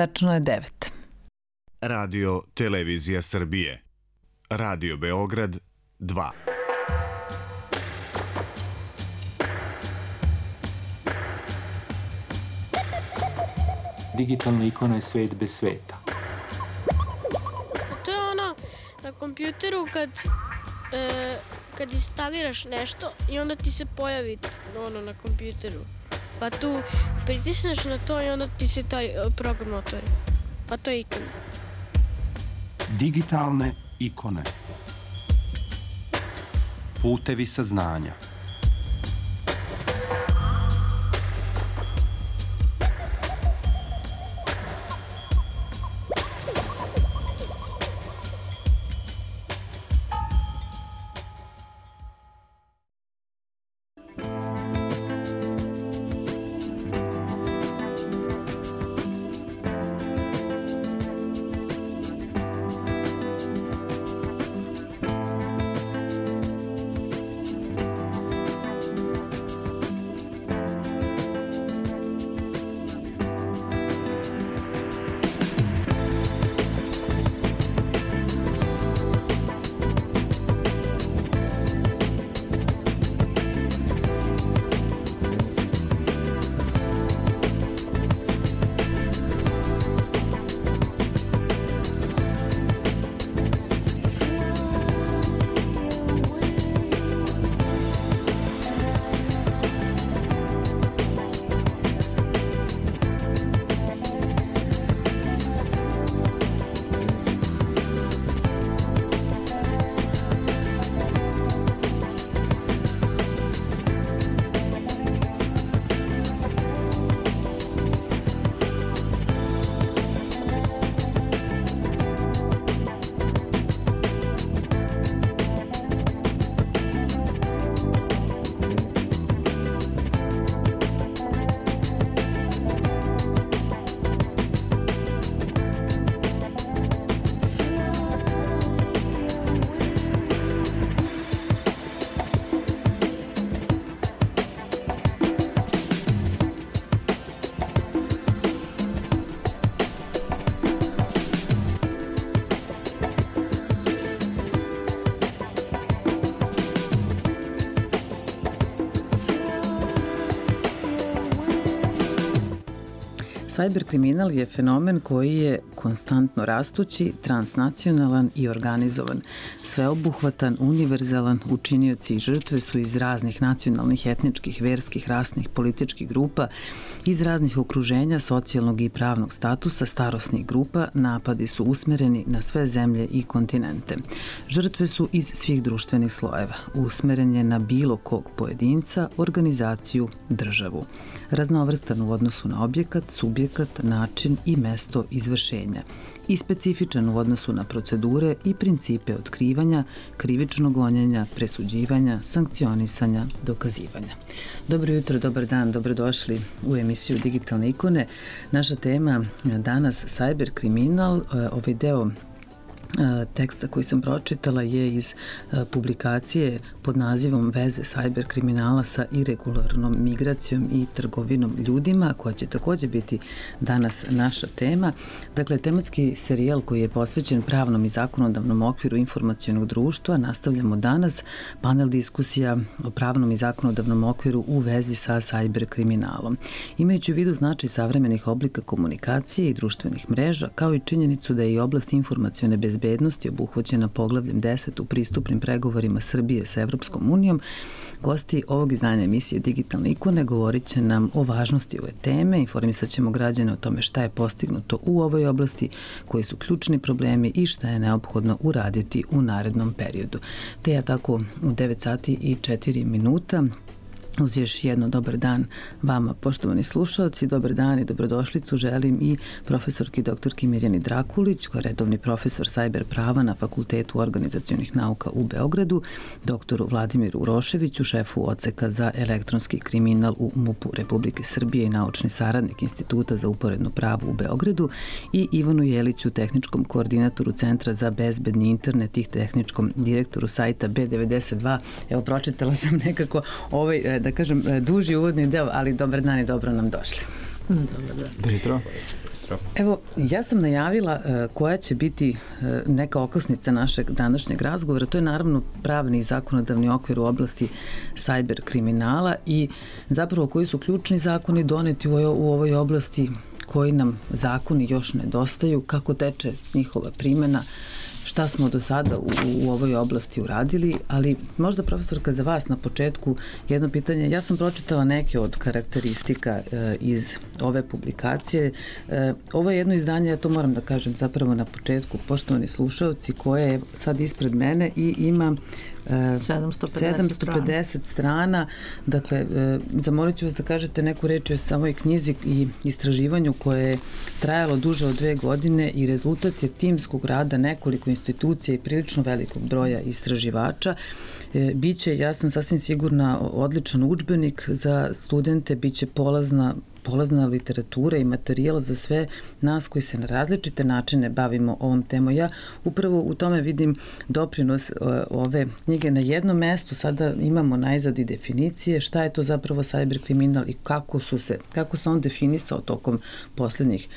Tačno je 9. Radio Televizija Srbije. Radio Beograd 2. Digitalna ikona je svet bez sveta. To je ono na kompjuteru kad, e, kad instaliraš nešto i onda ti se pojavi ono na kompjuteru. Pa tu pritisneš na to i onda ti se taj e, program otvori. Pa to je ikona. Digitalne ikone. Putevi saznanja. Cyber kriminal je fenomen koji je konstantno rastući, transnacionalan i organizovan. Sveobuhvatan, univerzalan, učinioci i žrtve su iz raznih nacionalnih, etničkih, verskih, rasnih, političkih grupa, iz raznih okruženja, socijalnog i pravnog statusa, starosnih grupa, napadi su usmereni na sve zemlje i kontinente. Žrtve su iz svih društvenih slojeva, usmeren je na bilo kog pojedinca, organizaciju, državu raznovrstan u odnosu na objekat, subjekat, način i mesto izvršenja i specifičan u odnosu na procedure i principe otkrivanja, krivičnog gonjenja, presuđivanja, sankcionisanja, dokazivanja. Dobro jutro, dobar dan, dobrodošli u emisiju Digitalne ikone. Naša tema danas cyber kriminal, ovaj deo teksta koji sam pročitala je iz publikacije pod nazivom Veze sajber kriminala sa irregularnom migracijom i trgovinom ljudima, koja će takođe biti danas naša tema. Dakle, tematski serijal koji je posvećen pravnom i zakonodavnom okviru informacijonog društva nastavljamo danas panel diskusija o pravnom i zakonodavnom okviru u vezi sa sajber kriminalom. Imajući u vidu značaj savremenih oblika komunikacije i društvenih mreža, kao i činjenicu da je i oblast informacijone bezbednosti obuhvaćena poglavljem 10 u pristupnim pregovorima Srbije sa Evropskom unijom. Gosti ovog izdanja emisije Digitalne ikone govorit će nam o važnosti ove teme, informisat ćemo građane o tome šta je postignuto u ovoj oblasti, koji su ključni problemi i šta je neophodno uraditi u narednom periodu. Te ja tako u 9 sati i 4 minuta Uz još jedno dobar dan vama, poštovani slušalci, dobar dan i dobrodošlicu želim i profesorki doktorki Mirjani Drakulić, koja je redovni profesor sajber prava na Fakultetu organizacijonih nauka u Beogradu, doktoru Vladimiru Uroševiću, šefu oceka za elektronski kriminal u MUP-u Republike Srbije i naučni saradnik Instituta za uporedno pravo u Beogradu i Ivanu Jeliću, tehničkom koordinatoru Centra za bezbedni internet i tehničkom direktoru sajta B92. Evo, pročitala sam nekako ovaj da kažem, e, duži uvodni deo, ali dobar dan i dobro nam došli. Dobar dan. Dobro jutro. sutra. Evo, ja sam najavila uh, koja će biti uh, neka okosnica našeg današnjeg razgovora. To je naravno pravni i zakonodavni okvir u oblasti sajber kriminala i zapravo koji su ključni zakoni doneti u, u ovoj oblasti koji nam zakoni još nedostaju, kako teče njihova primena, šta smo do sada u, u ovoj oblasti uradili, ali možda profesorka za vas na početku jedno pitanje. Ja sam pročitala neke od karakteristika e, iz ove publikacije. E, ovo je jedno izdanje, ja to moram da kažem zapravo na početku, poštovani slušalci, koje je sad ispred mene i ima 750, 750 strana. Dakle, e, zamolit ću vas da kažete neku reč o samoj knjizi i istraživanju koje je trajalo duže od dve godine i rezultat je timskog rada nekoliko institucija i prilično velikog broja istraživača. E, biće, ja sam sasvim sigurna, odličan učbenik za studente, biće polazna polazna literatura i materijal za sve nas koji se na različite načine bavimo ovom temom. Ja upravo u tome vidim doprinos e, ove knjige na jednom mestu. Sada imamo najzad i definicije šta je to zapravo cyber kriminal i kako su se, kako se on definisao tokom poslednjih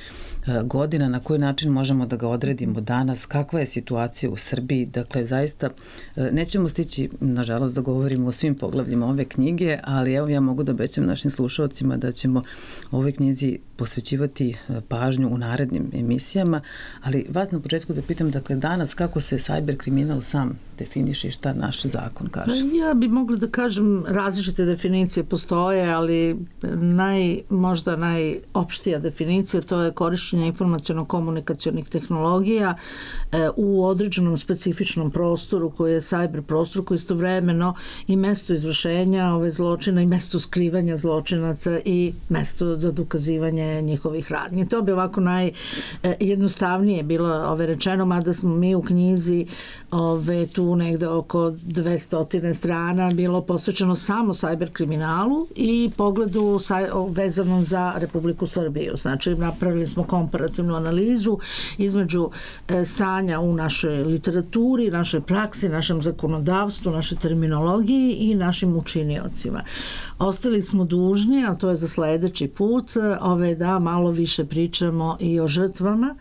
godina, na koji način možemo da ga odredimo danas, kakva je situacija u Srbiji, dakle zaista e, nećemo stići nažalost da govorimo o svim poglavljima ove knjige, ali evo ja mogu da obećam našim slušalcima da ćemo ovoj knjizi posvećivati e, pažnju u narednim emisijama, ali vas na početku da pitam, dakle danas kako se cyber kriminal sam definiše i šta naš zakon kaže? Ja bi mogla da kažem različite definicije postoje, ali naj, možda najopštija definicija to je korišćenje informacijono-komunikacijonih tehnologija e, u određenom specifičnom prostoru koji je cyber prostor koji istovremeno i mesto izvršenja ove zločina i mesto skrivanja zločinaca i mesto za dokazivanje njihovih radnji. To bi ovako najjednostavnije bilo ove rečeno, mada smo mi u knjizi ove, tu negde oko 200 strana bilo posvećeno samo sajber kriminalu i pogledu saj, vezanom za Republiku Srbiju. Znači, napravili smo komparativnu analizu između e, stanja u našoj literaturi, našoj praksi, našem zakonodavstvu, našoj terminologiji i našim učiniocima. Ostali smo dužni, a to je za sledeći put, ove da malo više pričamo i o žrtvama,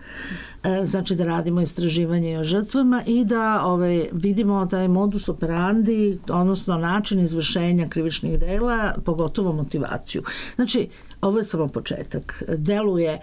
E, znači da radimo istraživanje o žrtvama i da ovaj, vidimo taj modus operandi, odnosno način izvršenja krivičnih dela, pogotovo motivaciju. Znači, ovo je samo početak. Deluje e,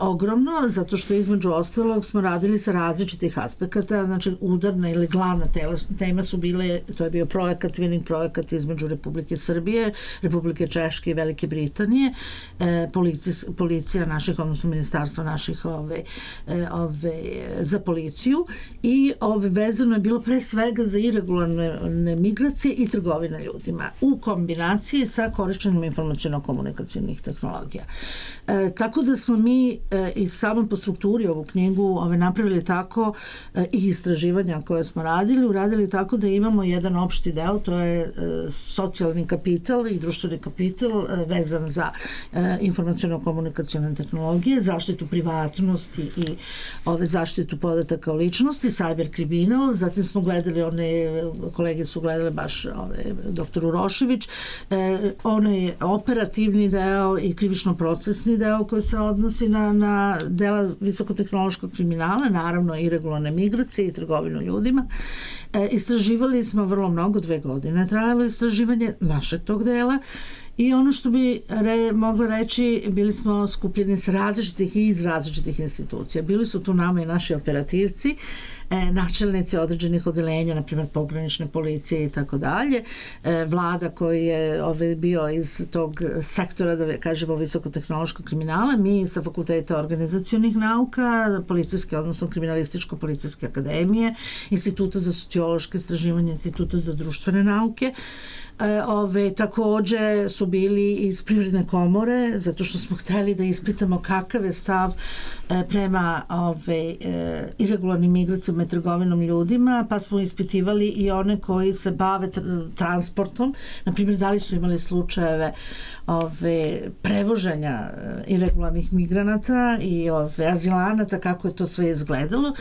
ogromno zato što između ostalog smo radili sa različitih aspekata, znači udarna ili glavna tela, tema su bile, to je bio projekat, twinning projekat između Republike Srbije, Republike Češke i Velike Britanije, e, policija, policija naših, odnosno ministarstva naših ove, e, ove, za policiju i ove, vezano je bilo pre svega za irregularne migracije i trgovine ljudima u kombinaciji sa korišćenjem informacijono-komunikacijonih tehnologija. E, tako da smo mi e, i samo po strukturi ovu knjigu ove, napravili tako e, i istraživanja koje smo radili, uradili tako da imamo jedan opšti deo, to je e, socijalni kapital i društveni kapital e, vezan za e, informacijono-komunikacijone tehnologije, zaštitu privatnosti i ove, zaštitu podataka o ličnosti, cyber kriminal, zatim smo gledali, one kolege su gledali baš ove, doktor Urošević, e, onaj operativni deo i krivično-procesni deo koji se odnosi na, na dela visokotehnološkog kriminala, naravno i regularne migracije i trgovinu ljudima. E, istraživali smo vrlo mnogo, dve godine trajalo istraživanje našeg tog dela I ono što bi re, mogla reći, bili smo skupljeni s različitih i iz različitih institucija. Bili su tu nama i naši operativci, e, načelnici određenih odelenja, na primjer pogranične policije i tako dalje, e, vlada koji je ovaj, bio iz tog sektora, da kažemo, visokotehnološkog kriminala, mi sa fakulteta organizacijonih nauka, policijske, odnosno kriminalističko-policijske akademije, instituta za sociološke istraživanje, instituta za društvene nauke, ove, takođe su bili iz privredne komore zato što smo hteli da ispitamo kakav je stav e, prema ove, e, irregularnim migracijama i trgovinom ljudima pa smo ispitivali i one koji se bave transportom. Na primjer da li su imali slučajeve ove, prevoženja irregularnih migranata i ove, azilanata kako je to sve izgledalo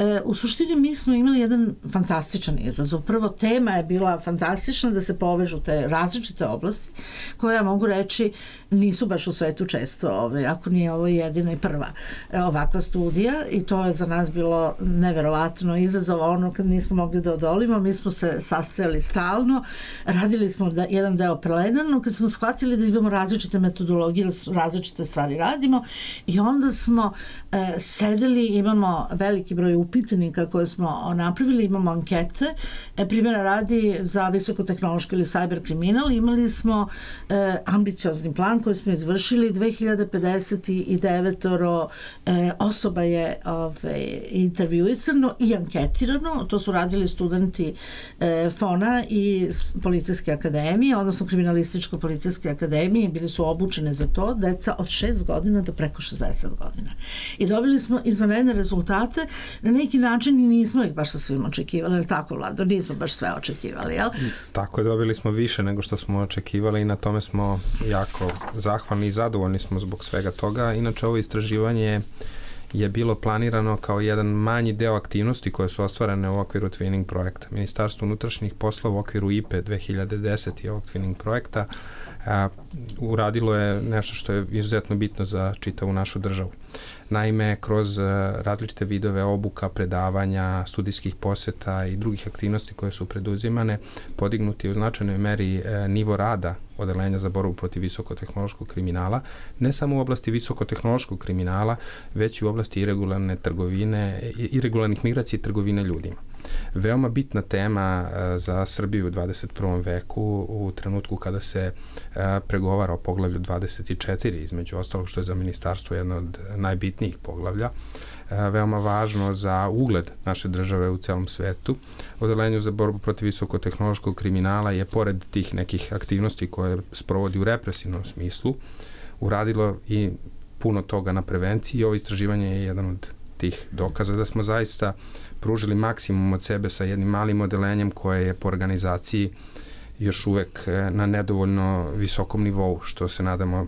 E, u suštini mi smo imali jedan fantastičan izazov. Prvo, tema je bila fantastična da se povežu te različite oblasti koje ja mogu reći nisu baš u svetu često, ove, ako nije ovo jedina i prva e, ovakva studija. I to je za nas bilo neverovatno izazov ono kad nismo mogli da odolimo, mi smo se sastajali stalno, radili smo da, jedan deo plenarno, kad smo shvatili da imamo različite metodologije, da različite stvari radimo. I onda smo e, sedeli, imamo veliki broj upitnika koje smo napravili, imamo ankete, e, primjera radi za visokotehnološki ili cyber kriminal, imali smo e, ambiciozni plan koji smo izvršili. 2059 e, osoba je ove, intervjuisano i anketirano, to su radili studenti e, FONA i Policijske akademije, odnosno Kriminalističko-policijske akademije, bili su obučene za to, deca od 6 godina do preko 60 godina. I dobili smo izvanredne rezultate, na neki način i nismo ih baš sa svim očekivali, ali tako, Vlado, nismo baš sve očekivali, jel? Tako je, dobili smo više nego što smo očekivali i na tome smo jako zahvalni i zadovoljni smo zbog svega toga. Inače, ovo istraživanje je bilo planirano kao jedan manji deo aktivnosti koje su ostvarene u okviru Twinning projekta. Ministarstvo unutrašnjih poslova u okviru IPE 2010 i ovog Twinning projekta a, uradilo je nešto što je izuzetno bitno za čitavu našu državu. Naime, kroz e, različite vidove obuka, predavanja, studijskih poseta i drugih aktivnosti koje su preduzimane, podignuti u značajnoj meri e, nivo rada Odelenja za borbu protiv visokotehnološkog kriminala, ne samo u oblasti visokotehnološkog kriminala, već i u oblasti irregularne trgovine, irregularnih migracija i trgovine ljudima veoma bitna tema e, za Srbiju u 21. veku u trenutku kada se e, pregovara o poglavlju 24 između ostalog što je za ministarstvo jedno od najbitnijih poglavlja e, veoma važno za ugled naše države u celom svetu. Odelenju za borbu protiv visokotehnološkog kriminala je pored tih nekih aktivnosti koje sprovodi u represivnom smislu uradilo i puno toga na prevenciji i ovo istraživanje je jedan od tih dokaza da smo zaista pružili maksimum od sebe sa jednim malim odelenjem koje je po organizaciji još uvek e, na nedovoljno visokom nivou, što se nadamo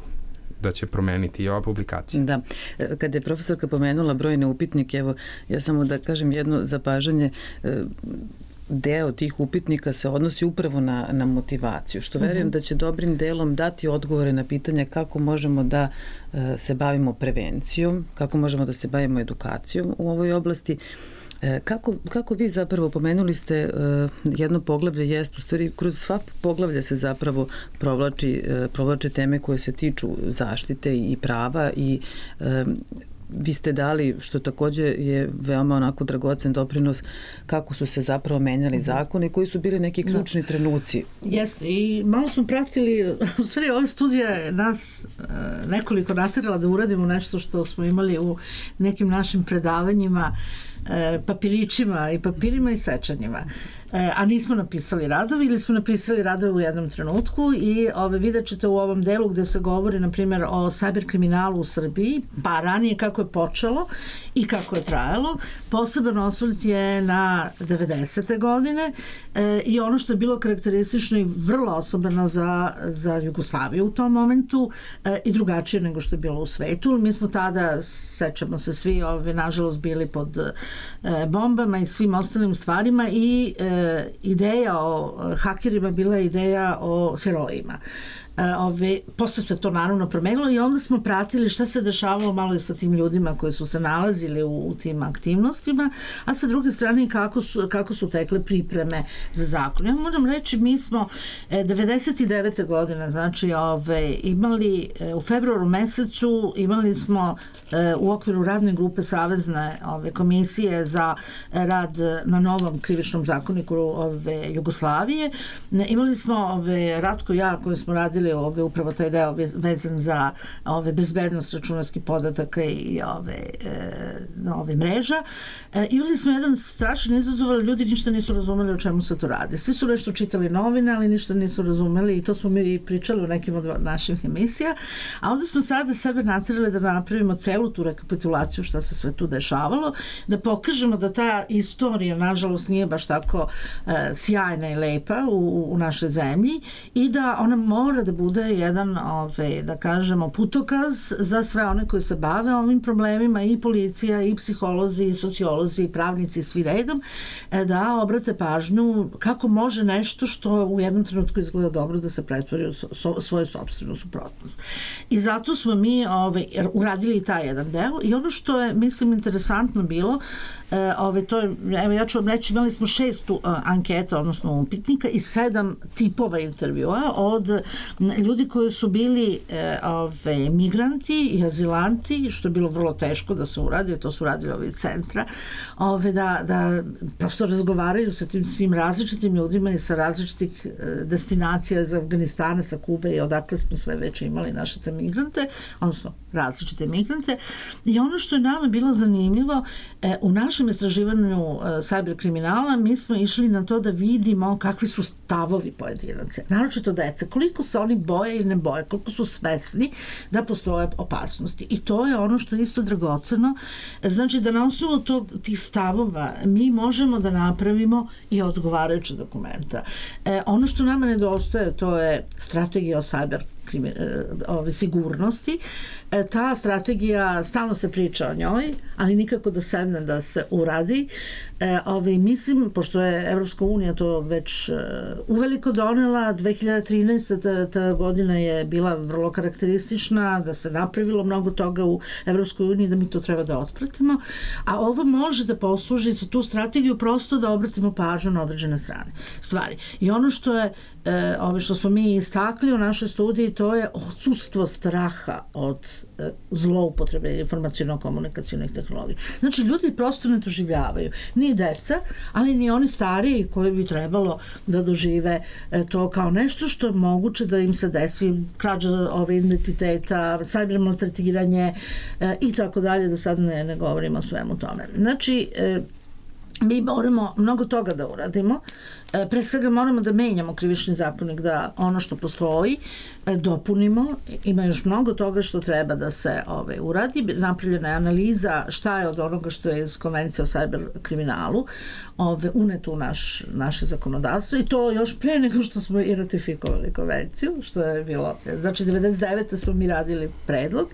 da će promeniti i ova publikacija. Da. E, kada je profesorka pomenula brojne upitnike, evo, ja samo da kažem jedno zapažanje, e, deo tih upitnika se odnosi upravo na, na motivaciju, što verujem mm -hmm. da će dobrim delom dati odgovore na pitanje kako možemo da se bavimo prevencijom, kako možemo da se bavimo edukacijom u ovoj oblasti, kako, kako vi zapravo pomenuli ste uh, jedno poglavlje jest u stvari kroz sva poglavlja se zapravo provlači, uh, provlače teme koje se tiču zaštite i prava i vi ste dali, što takođe je veoma onako dragocen doprinos, kako su se zapravo menjali mhm. zakoni, koji su bili neki da. ključni da. trenuci. Jeste, i malo smo pratili, u stvari ova studija nas nekoliko natirala da uradimo nešto što smo imali u nekim našim predavanjima, E, papirićima i papirima i sečanjima. E, a nismo napisali radovi ili smo napisali radove u jednom trenutku i ove, vidjet ćete u ovom delu gde se govori na primjer o cyber kriminalu u Srbiji, pa ranije kako je počelo i kako je trajalo. Poseban osvrt je na 90. godine e, i ono što je bilo karakteristično i vrlo osobeno za, za Jugoslaviju u tom momentu e, i drugačije nego što je bilo u svetu. Mi smo tada, sećamo se svi, ove, nažalost bili pod e, bombama i svim ostalim stvarima i e, ideja o hakerima bila ideja o herojima. E, ove, posle se to naravno promenilo i onda smo pratili šta se dešavalo malo i sa tim ljudima koji su se nalazili u, u tim aktivnostima, a sa druge strane kako su, kako su tekle pripreme za zakon. Ja moram reći, mi smo e, 99. godine, znači ove, imali e, u februaru mesecu imali smo e, u okviru radne grupe Savezne ove, komisije za rad na novom krivičnom zakoniku ove, Jugoslavije. Imali smo ove, Ratko ja koji smo radili radili ove, upravo taj deo vezan za ove bezbednost računarskih podataka i ove, e, ove mreža. E, imali smo jedan strašan izazov, ali ljudi ništa nisu razumeli o čemu se to radi. Svi su nešto čitali novine, ali ništa nisu razumeli i to smo mi pričali u nekim od naših emisija. A onda smo sada sebe natrali da napravimo celu tu rekapitulaciju šta se sve tu dešavalo, da pokažemo da ta istorija, nažalost, nije baš tako e, sjajna i lepa u, u našoj zemlji i da ona mora da da bude jedan, ove, da kažemo, putokaz za sve one koji se bave ovim problemima i policija i psiholozi i sociolozi i pravnici svi redom e, da obrate pažnju kako može nešto što u jednom trenutku izgleda dobro da se pretvori u so, svoju sobstvenu suprotnost. I zato smo mi ove, uradili taj jedan deo i ono što je, mislim, interesantno bilo E, ove, to je, evo ja ću vam reći, imali smo šest uh, anketa, odnosno upitnika i sedam tipova intervjua od ljudi koji su bili e, ove, migranti i azilanti, što je bilo vrlo teško da se uradi, to su radili ovi centra, ove, da, da prosto razgovaraju sa tim svim različitim ljudima i sa različitih e, destinacija iz Afganistana, sa Kube i odakle smo sve već imali naše te migrante, odnosno različite migrante. I ono što je nama bilo zanimljivo, e, u našem istraživanju e, cyber kriminala mi smo išli na to da vidimo kakvi su stavovi pojedinaca, naročito dece, koliko se oni boje i ne boje, koliko su svesni da postoje opasnosti. I to je ono što je isto dragoceno. Znači da na osnovu tog, tih stavova mi možemo da napravimo i odgovarajuće dokumenta. E, ono što nama nedostaje to je strategija o cyber E, ove, sigurnosti. E, ta strategija, stalno se priča o njoj, ali nikako da sedne da se uradi. E, ove, mislim, pošto je Evropska unija to već e, uveliko donela, 2013. Ta, ta godina je bila vrlo karakteristična, da se napravilo mnogo toga u Evropskoj uniji, da mi to treba da otpratimo, a ovo može da posluži za tu strategiju prosto da obratimo pažnju na određene strane stvari. I ono što je e, ove što smo mi istakli u našoj studiji, to je odsustvo straha od zloupotrebe informacijno-komunikacijnih tehnologija. Znači, ljudi prosto ne doživljavaju. Ni deca, ali ni oni stariji koji bi trebalo da dožive e, to kao nešto što je moguće da im se desi krađa ove identiteta, sajber maltretiranje e, i tako dalje, da sad ne, ne govorimo o svemu tome. Znači, e, mi moramo mnogo toga da uradimo. E, pre svega moramo da menjamo krivični zakonik, da ono što postoji e, dopunimo. Ima još mnogo toga što treba da se ove, uradi. Napravljena je analiza šta je od onoga što je iz konvencije o sajber kriminalu ove, uneto u naš, naše zakonodavstvo i to još pre nego što smo i ratifikovali konvenciju, što je bilo, znači 99. smo mi radili predlog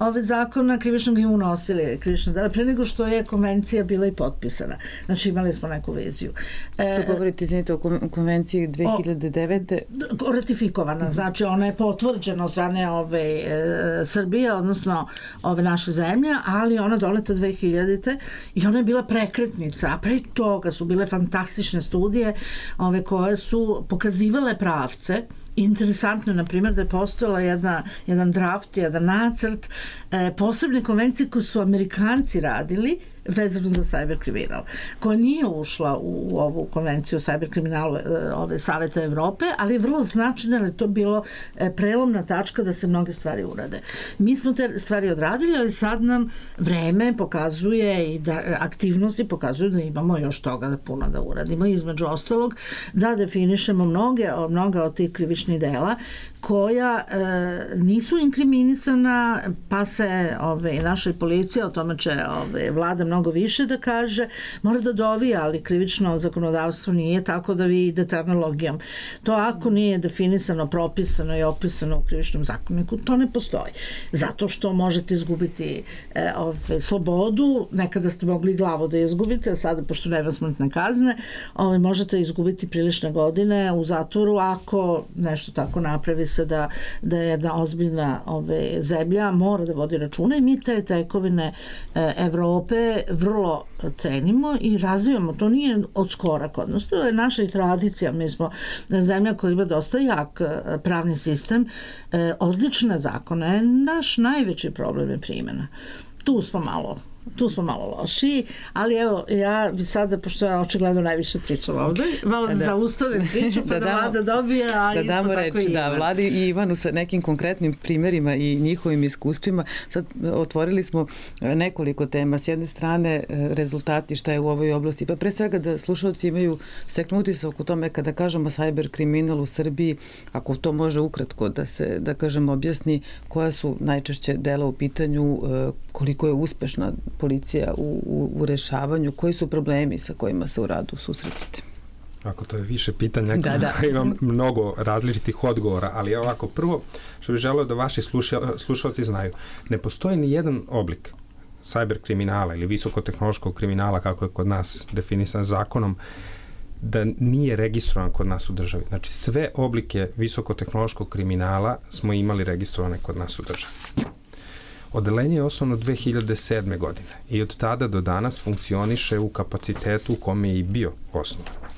ove zakona krivičnog i unosili krivično dela pre nego što je konvencija bila i potpisana. Znači imali smo neku viziju. E, to govorite, izvinite, o konvenciji 2009. O, ratifikovana, mm -hmm. znači ona je potvrđena od strane ove e, Srbije, odnosno ove naše zemlje, ali ona doleta 2000. i ona je bila prekretnica, a pre toga su bile fantastične studije ove koje su pokazivale pravce interesantno, na primjer, da je postojala jedna, jedan draft, jedan nacrt e, posebne konvencije koje su Amerikanci radili vezano za cyber kriminal, koja nije ušla u, u ovu konvenciju o cyber kriminalu e, ove Saveta Evrope, ali je vrlo značajna, ali to bilo e, prelomna tačka da se mnoge stvari urade. Mi smo te stvari odradili, ali sad nam vreme pokazuje i da e, aktivnosti pokazuju da imamo još toga da puno da uradimo. Između ostalog, da definišemo mnoge, mnoga od tih krivičnih dela koja e, nisu inkriminisana, pa se ove, naša policija, o tome će ove, vlada mnogo više da kaže, mora da dovija, ali krivično zakonodavstvo nije tako da vi idete analogijom. To ako nije definisano, propisano i opisano u krivičnom zakoniku, to ne postoji. Zato što možete izgubiti e, ove, slobodu, nekada ste mogli glavu da izgubite, a sada, pošto nema smrtne kazne, ove, možete izgubiti prilične godine u zatvoru ako nešto tako napravi se da, da je jedna ozbiljna ove, zemlja mora da vodi računa i mi te tekovine e, Evrope vrlo cenimo i razvijamo. To nije od skora kod nas. To je naša tradicija. Mi smo zemlja koja ima dosta jak e, pravni sistem, e, odlične zakone. Naš najveći problem je primjena. Tu smo malo tu smo malo lošiji, ali evo, ja bi sada, pošto ja očigledno najviše pričam ovde, malo da, da zaustavim priču, pa da, da vlada dobije, a da isto damo tako reč, i Da, vladi i Ivanu sa nekim konkretnim primerima i njihovim iskustvima. Sad otvorili smo nekoliko tema. S jedne strane, e, rezultati šta je u ovoj oblasti, pa pre svega da slušalci imaju steknuti se oko tome kada kažemo cyber kriminal u Srbiji, ako to može ukratko da se, da kažem, objasni koja su najčešće dela u pitanju, e, koliko je uspešna policija u, u, u rešavanju, koji su problemi sa kojima se u radu susrećete? Ako to je više pitanja, da, da. imam mnogo različitih odgovora, ali ovako, prvo što bih želeo da vaši sluša, slušalci znaju, ne postoji ni jedan oblik cyber kriminala ili visokotehnološkog kriminala, kako je kod nas definisan zakonom, da nije registrovan kod nas u državi. Znači, sve oblike visokotehnološkog kriminala smo imali registrovane kod nas u državi. Odelenje je osnovno 2007. godine i od tada do danas funkcioniše u kapacitetu u kome je i bio osnovan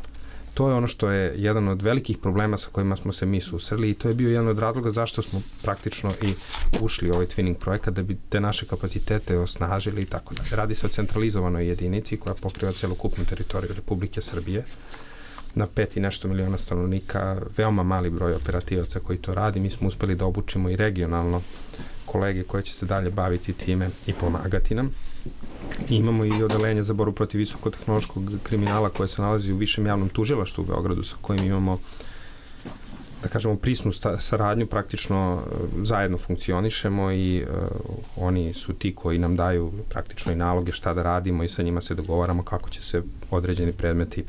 to je ono što je jedan od velikih problema sa kojima smo se mi susreli i to je bio jedan od razloga zašto smo praktično i ušli u ovaj twinning projekat da bi te naše kapacitete osnažili i tako dalje. Radi se o centralizovanoj jedinici koja pokriva celokupnu teritoriju Republike Srbije na pet i nešto miliona stanovnika, veoma mali broj operativaca koji to radi. Mi smo uspeli da obučimo i regionalno kolege koje će se dalje baviti time i pomagati nam. I imamo i odelenje za boru protiv visokotehnološkog kriminala koje se nalazi u višem javnom tužilaštvu u Beogradu sa kojim imamo da kažemo prisnu saradnju praktično e, zajedno funkcionišemo i uh, oni su ti koji nam daju praktično i naloge šta da radimo i sa njima se dogovaramo kako će se određeni predmeti real,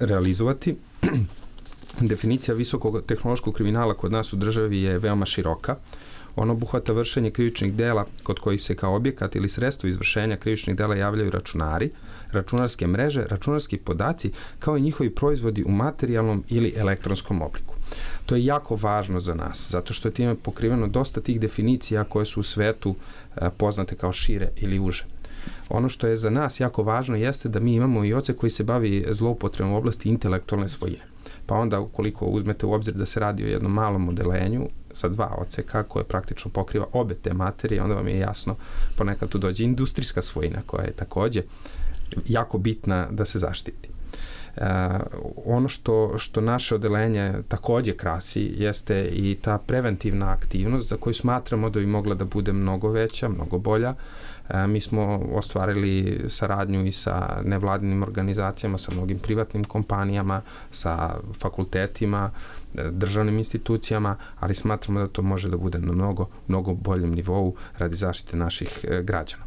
realizovati. Definicija visokog tehnološkog kriminala kod nas u državi je veoma široka. Uh, On obuhvata vršenje krivičnih dela kod kojih se kao objekat ili sredstvo izvršenja krivičnih dela javljaju računari, računarske mreže, računarski podaci, kao i njihovi proizvodi u materijalnom ili elektronskom obliku. To je jako važno za nas, zato što je time pokriveno dosta tih definicija koje su u svetu e, poznate kao šire ili uže. Ono što je za nas jako važno jeste da mi imamo i oce koji se bavi zloupotrebom u oblasti intelektualne svojine. Pa onda ukoliko uzmete u obzir da se radi o jednom malom odelenju, sa dva oceka koje praktično pokriva obe te materije, onda vam je jasno ponekad tu dođe industrijska svojina koja je takođe jako bitna da se zaštiti. Uh, ono što, što naše odelenje takođe krasi jeste i ta preventivna aktivnost za koju smatramo da bi mogla da bude mnogo veća, mnogo bolja. Uh, mi smo ostvarili saradnju i sa nevladinim organizacijama, sa mnogim privatnim kompanijama, sa fakultetima, državnim institucijama, ali smatramo da to može da bude na mnogo, mnogo boljem nivou radi zaštite naših e, građana.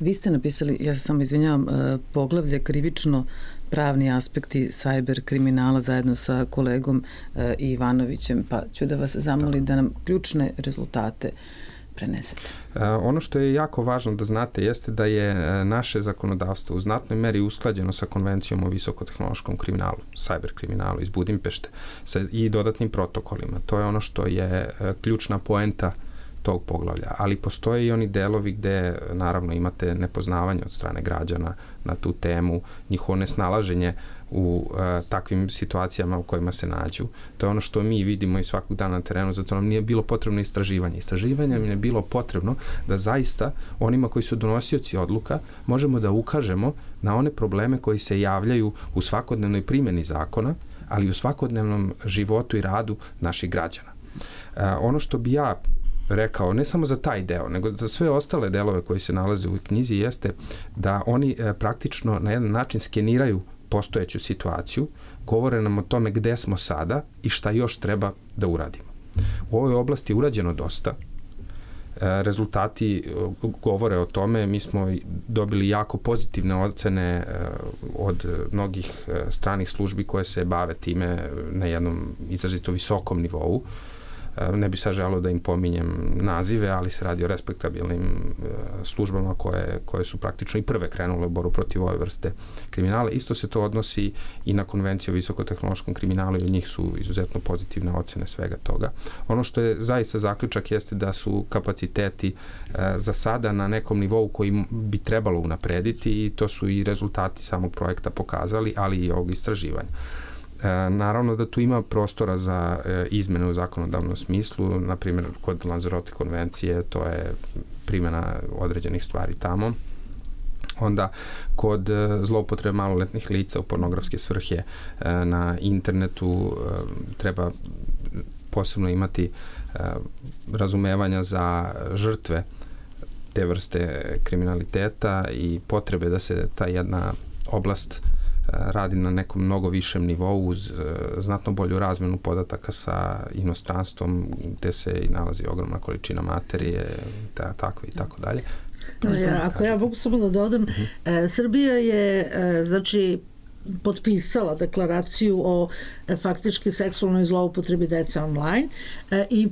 Vi ste napisali, ja se samo izvinjavam, e, poglavlje krivično pravni aspekti sajber kriminala zajedno sa kolegom e, Ivanovićem, pa ću da vas zamolim da nam ključne rezultate uh, prenesete? E, ono što je jako važno da znate jeste da je e, naše zakonodavstvo u znatnoj meri usklađeno sa konvencijom o visokotehnološkom kriminalu, cyber kriminalu iz Budimpešte sa, i dodatnim protokolima. To je ono što je e, ključna poenta tog poglavlja, ali postoje i oni delovi gde naravno imate nepoznavanje od strane građana na tu temu, njihovo nesnalaženje u uh, takvim situacijama u kojima se nađu. To je ono što mi vidimo i svakog dana na terenu, zato nam nije bilo potrebno istraživanje. Istraživanje nam je bilo potrebno da zaista onima koji su donosioci odluka možemo da ukažemo na one probleme koji se javljaju u svakodnevnoj primjeni zakona, ali u svakodnevnom životu i radu naših građana. Uh, ono što bi ja rekao, ne samo za taj deo, nego za sve ostale delove koji se nalaze u knjizi, jeste da oni e, praktično na jedan način skeniraju postojeću situaciju, govore nam o tome gde smo sada i šta još treba da uradimo. U ovoj oblasti je urađeno dosta, e, rezultati e, govore o tome, mi smo dobili jako pozitivne ocene e, od mnogih stranih službi koje se bave time na jednom izrazito visokom nivou. Ne bi sad želeo da im pominjem nazive, ali se radi o respektabilnim e, službama koje, koje su praktično i prve krenule u boru protiv ove vrste kriminala. Isto se to odnosi i na konvenciju o visokotehnološkom kriminalu i od njih su izuzetno pozitivne ocene svega toga. Ono što je zaista zaključak jeste da su kapaciteti e, za sada na nekom nivou koji bi trebalo unaprediti i to su i rezultati samog projekta pokazali, ali i ovog istraživanja. E, naravno da tu ima prostora za e, izmene u zakonodavnom smislu, na primjer kod Lanzarote konvencije to je primjena određenih stvari tamo. Onda kod e, zloupotrebe maloletnih lica u pornografske svrhe na internetu treba posebno imati razumevanja za žrtve te vrste kriminaliteta i potrebe da se ta jedna oblast radi na nekom mnogo višem nivou uz e, znatno bolju razmenu podataka sa inostranstvom gde se i nalazi ogromna količina materije, da, takve i tako dalje. Ja, ako ja mogu samo da dodam, uh -huh. e, Srbija je, e, znači, potpisala deklaraciju o e, faktički seksualnoj zloupotrebi dece online e, i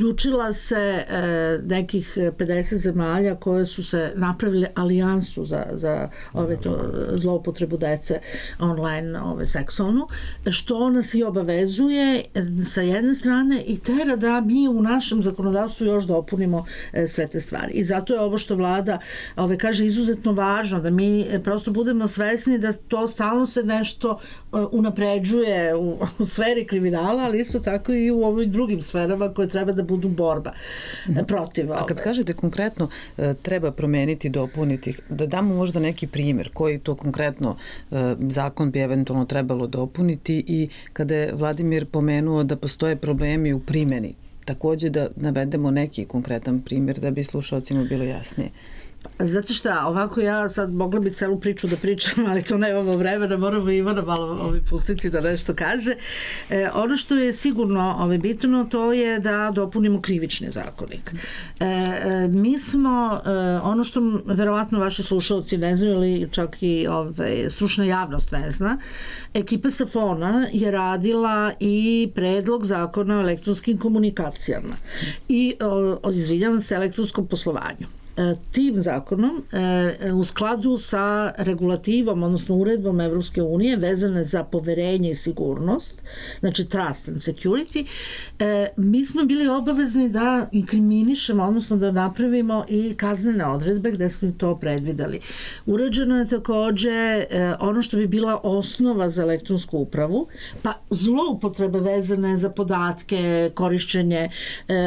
priključila se e, nekih 50 zemalja koje su se napravile alijansu za, za ove to, zloupotrebu dece online ove seksualnu, što nas i obavezuje sa jedne strane i tera da mi u našem zakonodavstvu još dopunimo sve te stvari. I zato je ovo što vlada ove, kaže izuzetno važno da mi prosto budemo svesni da to stalno se nešto e, unapređuje u, u sferi kriminala, ali isto tako i u ovim drugim sferama koje treba da budu borba e, protiv ove. A kad kažete konkretno e, treba promeniti, dopuniti, da damo možda neki primer koji to konkretno zakon bi eventualno trebalo dopuniti i kada je Vladimir pomenuo da postoje problemi u primjeni takođe da navedemo neki konkretan primjer da bi slušalcima bilo jasnije. Zato šta, ovako ja sad mogla bi celu priču da pričam, ali to nemamo vremena, moramo Ivana malo ovi pustiti da nešto kaže. E, ono što je sigurno ove, bitno, to je da dopunimo krivični zakonik. E, e, mi smo, e, ono što verovatno vaši slušalci ne znaju ili čak i ove, stručna javnost ne zna, ekipa Safona je radila i predlog zakona o elektronskim komunikacijama i, o, izvinjavam se, elektronskom poslovanju. E, tim zakonom e, u skladu sa regulativom, odnosno uredbom Evropske unije vezane za poverenje i sigurnost, znači trust and security, e, mi smo bili obavezni da inkriminišemo, odnosno da napravimo i kaznene odredbe gde smo to predvideli. Uređeno je takođe ono što bi bila osnova za elektronsku upravu, pa zloupotrebe vezane za podatke, korišćenje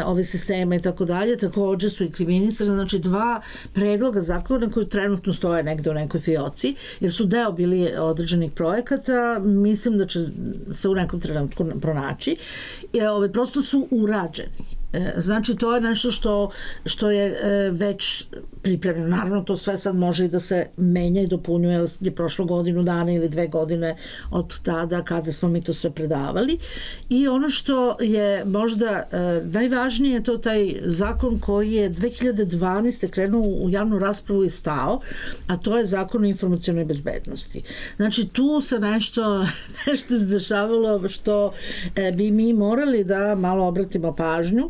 ove sisteme i tako dalje, takođe su inkriminisane, znači dva predloga zakona koji trenutno stoje negde u nekoj fioci, jer su deo bili određenih projekata, mislim da će se u nekom trenutku pronaći. I, ove, prosto su urađeni E, znači, to je nešto što, što je e, već pripremljeno. Naravno, to sve sad može i da se menja i dopunjuje, je prošlo godinu dana ili dve godine od tada kada smo mi to sve predavali. I ono što je možda e, najvažnije je to taj zakon koji je 2012. krenuo u javnu raspravu i stao, a to je zakon o informacijalnoj bezbednosti. Znači, tu se nešto, nešto izdešavalo što bi mi morali da malo obratimo pažnju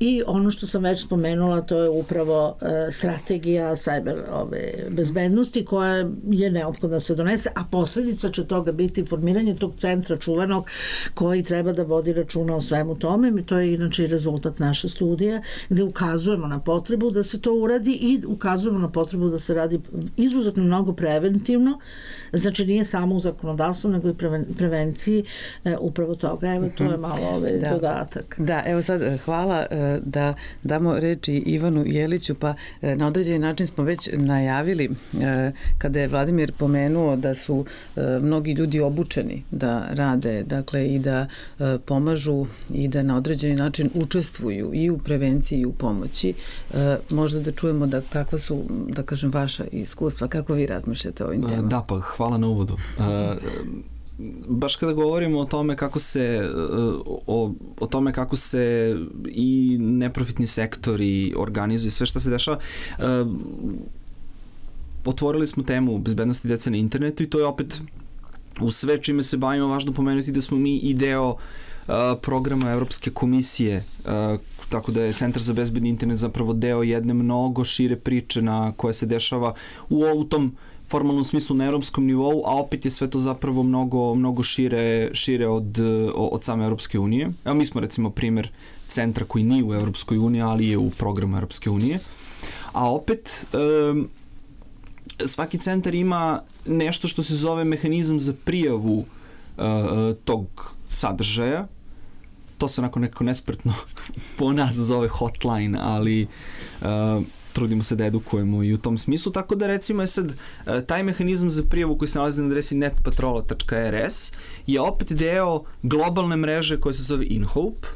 i ono što sam već spomenula to je upravo e, strategija cyber ove, bezbednosti koja je neophodna da se donese, a posledica će toga biti formiranje tog centra čuvenog koji treba da vodi računa o svemu tome i to je inače i rezultat naše studije gde ukazujemo na potrebu da se to uradi i ukazujemo na potrebu da se radi izuzetno mnogo preventivno znači nije samo u zakonodavstvu nego i preven, prevenciji e, upravo toga evo to je mhm. malo ovaj da. dodatak da evo sad e, hvala e, da damo reči Ivanu Jeliću, pa e, na određeni način smo već najavili e, kada je Vladimir pomenuo da su e, mnogi ljudi obučeni da rade, dakle i da pomažu i da na određeni način učestvuju i u prevenciji i u pomoći. Možda da čujemo da kakva su, da kažem, vaša iskustva, kako vi razmišljate o ovim temama? Da, pa hvala na uvodu baš kada govorimo o tome kako se o, o tome kako se i neprofitni sektori organizuju sve što se dešava uh, otvorili smo temu bezbednosti dece na internetu i to je opet u sve čime se bavimo važno pomenuti da smo mi i deo uh, programa Evropske komisije tako da je Centar za bezbedni internet zapravo deo jedne mnogo šire priče na koja se dešava u, u tom uh, formalnom smislu na europskom nivou, a opet je sve to zapravo mnogo, mnogo šire, šire od, od same Europske unije. Evo mi smo recimo primer centra koji nije u Europskoj uniji, ali je u programu Europske unije. A opet, um, svaki centar ima nešto što se zove mehanizam za prijavu uh, tog sadržaja. To se onako nekako nespretno po nas zove hotline, ali uh, trudimo se da edukujemo i u tom smislu, tako da recimo je sad e, taj mehanizam za prijavu koji se nalazi na adresi netpatrola.rs je opet deo globalne mreže koja se zove InHope,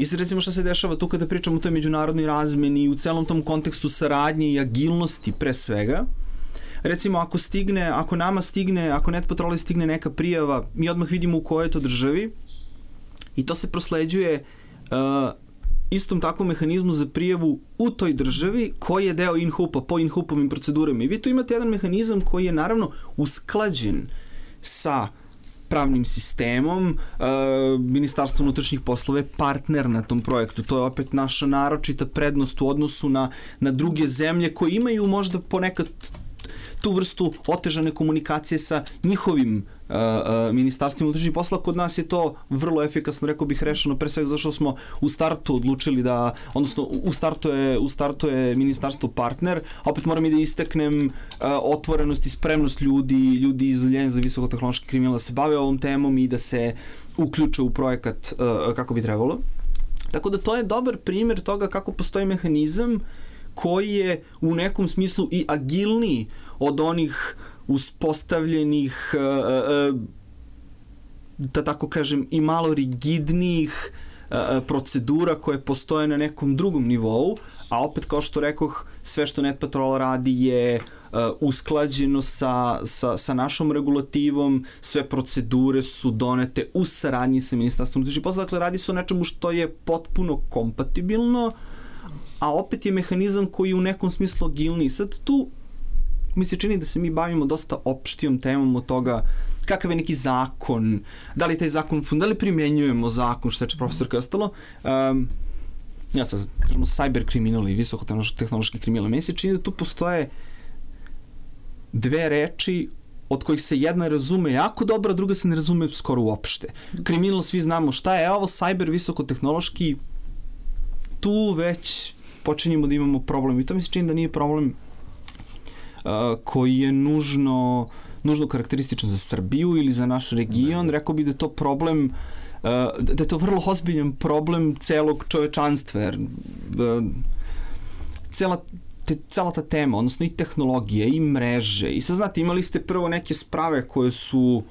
I sad recimo šta se dešava tu kada pričamo o toj međunarodnoj razmeni u celom tom kontekstu saradnje i agilnosti pre svega, recimo ako stigne, ako nama stigne, ako net patrole stigne neka prijava, mi odmah vidimo u kojoj je to državi i to se prosleđuje uh, istom takvom mehanizmu za prijavu u toj državi koji je deo InHoop-a po InHoop-ovim procedurama. I vi tu imate jedan mehanizam koji je naravno usklađen sa pravnim sistemom, uh, Ministarstvo unutrašnjih poslova je partner na tom projektu. To je opet naša naročita prednost u odnosu na, na druge zemlje koje imaju možda ponekad tu vrstu otežane komunikacije sa njihovim uh, uh, ministarstvima unutrašnjih posla. Kod nas je to vrlo efikasno, rekao bih, rešeno, pre svega zašto smo u startu odlučili da, odnosno u startu je, u startu je ministarstvo partner, a opet moram i da isteknem uh, otvorenost i spremnost ljudi, ljudi iz Uljenja za visokotehnološki kriminal da se bave ovom temom i da se uključe u projekat uh, kako bi trebalo. Tako da to je dobar primer toga kako postoji mehanizam koji je u nekom smislu i agilniji od onih uspostavljenih, e, e, e, da tako kažem, i malo rigidnijih procedura koje postoje na nekom drugom nivou, a opet kao što rekoh, sve što Net Patrol radi je usklađeno sa, sa, sa našom regulativom, sve procedure su donete u saradnji sa Ministarstvom unutrašnjih posla, dakle radi se o nečemu što je potpuno kompatibilno, a opet je mehanizam koji je u nekom smislu agilniji. Sad tu mi se čini da se mi bavimo dosta opštijom temom od toga kakav je neki zakon, da li taj zakon, da li primenjujemo zakon, što je profesorka i ostalo. Um, ja sad, kažemo, cyber kriminal i visokotehnološki kriminal. Meni se čini da tu postoje dve reči od kojih se jedna razume jako dobro, a druga se ne razume skoro uopšte. Kriminal svi znamo šta je, ovo cyber visokotehnološki tu već počinjemo da imamo problem i to mi se čini da nije problem koji je nužno nužno karakterističan za Srbiju ili za naš region, ne. rekao bi da je to problem uh, da je to vrlo ozbiljan problem celog čovečanstva, jer uh, cela te, cela ta tema, odnosno i tehnologije, i mreže, i sad znate, imali ste prvo neke sprave koje su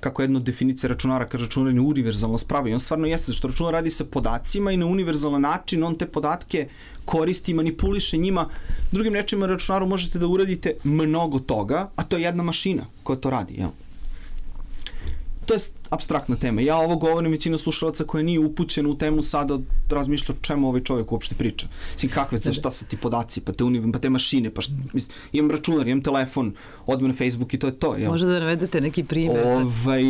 kako jedna definicija računara kaže računar je univerzalna sprava i on stvarno jeste što računar radi sa podacima i na univerzalan način on te podatke koristi, manipuliše njima. Drugim rečima računaru možete da uradite mnogo toga, a to je jedna mašina koja to radi. Jel? To je abstraktna tema. Ja ovo govorim većina slušalaca koja nije upućena u temu sada razmišlja o čemu ovaj čovjek uopšte priča. Mislim, kakve su, šta su ti podaci, pa te, univ, pa te mašine, pa šta, mislim, imam računar, imam telefon, odmah na Facebook i to je to. Jel? Može da navedete neki primjer. Ovaj,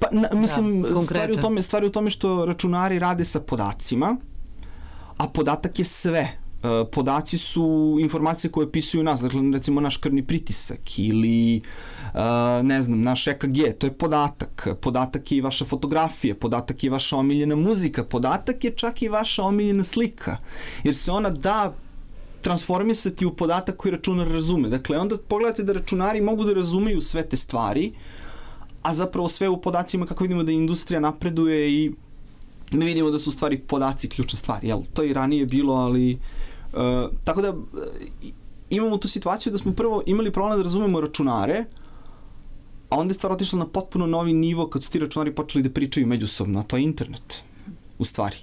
pa, na, mislim, da, stvari, u tome, stvari u tome što računari rade sa podacima, a podatak je sve podaci su informacije koje opisuju nas, dakle recimo naš krvni pritisak ili uh, ne znam, naš EKG, to je podatak. Podatak je i vaša fotografija, podatak je vaša omiljena muzika, podatak je čak i vaša omiljena slika, jer se ona da transformisati u podatak koji računar razume. Dakle, onda pogledate da računari mogu da razumeju sve te stvari, a zapravo sve u podacima kako vidimo da industrija napreduje i mi vidimo da su stvari podaci ključna stvar. Jel? To je i ranije bilo, ali Uh, tako da imamo tu situaciju da smo prvo imali problem da razumemo računare, a onda je stvar otišla na potpuno novi nivo kad su ti računari počeli da pričaju međusobno, a to je internet, u stvari.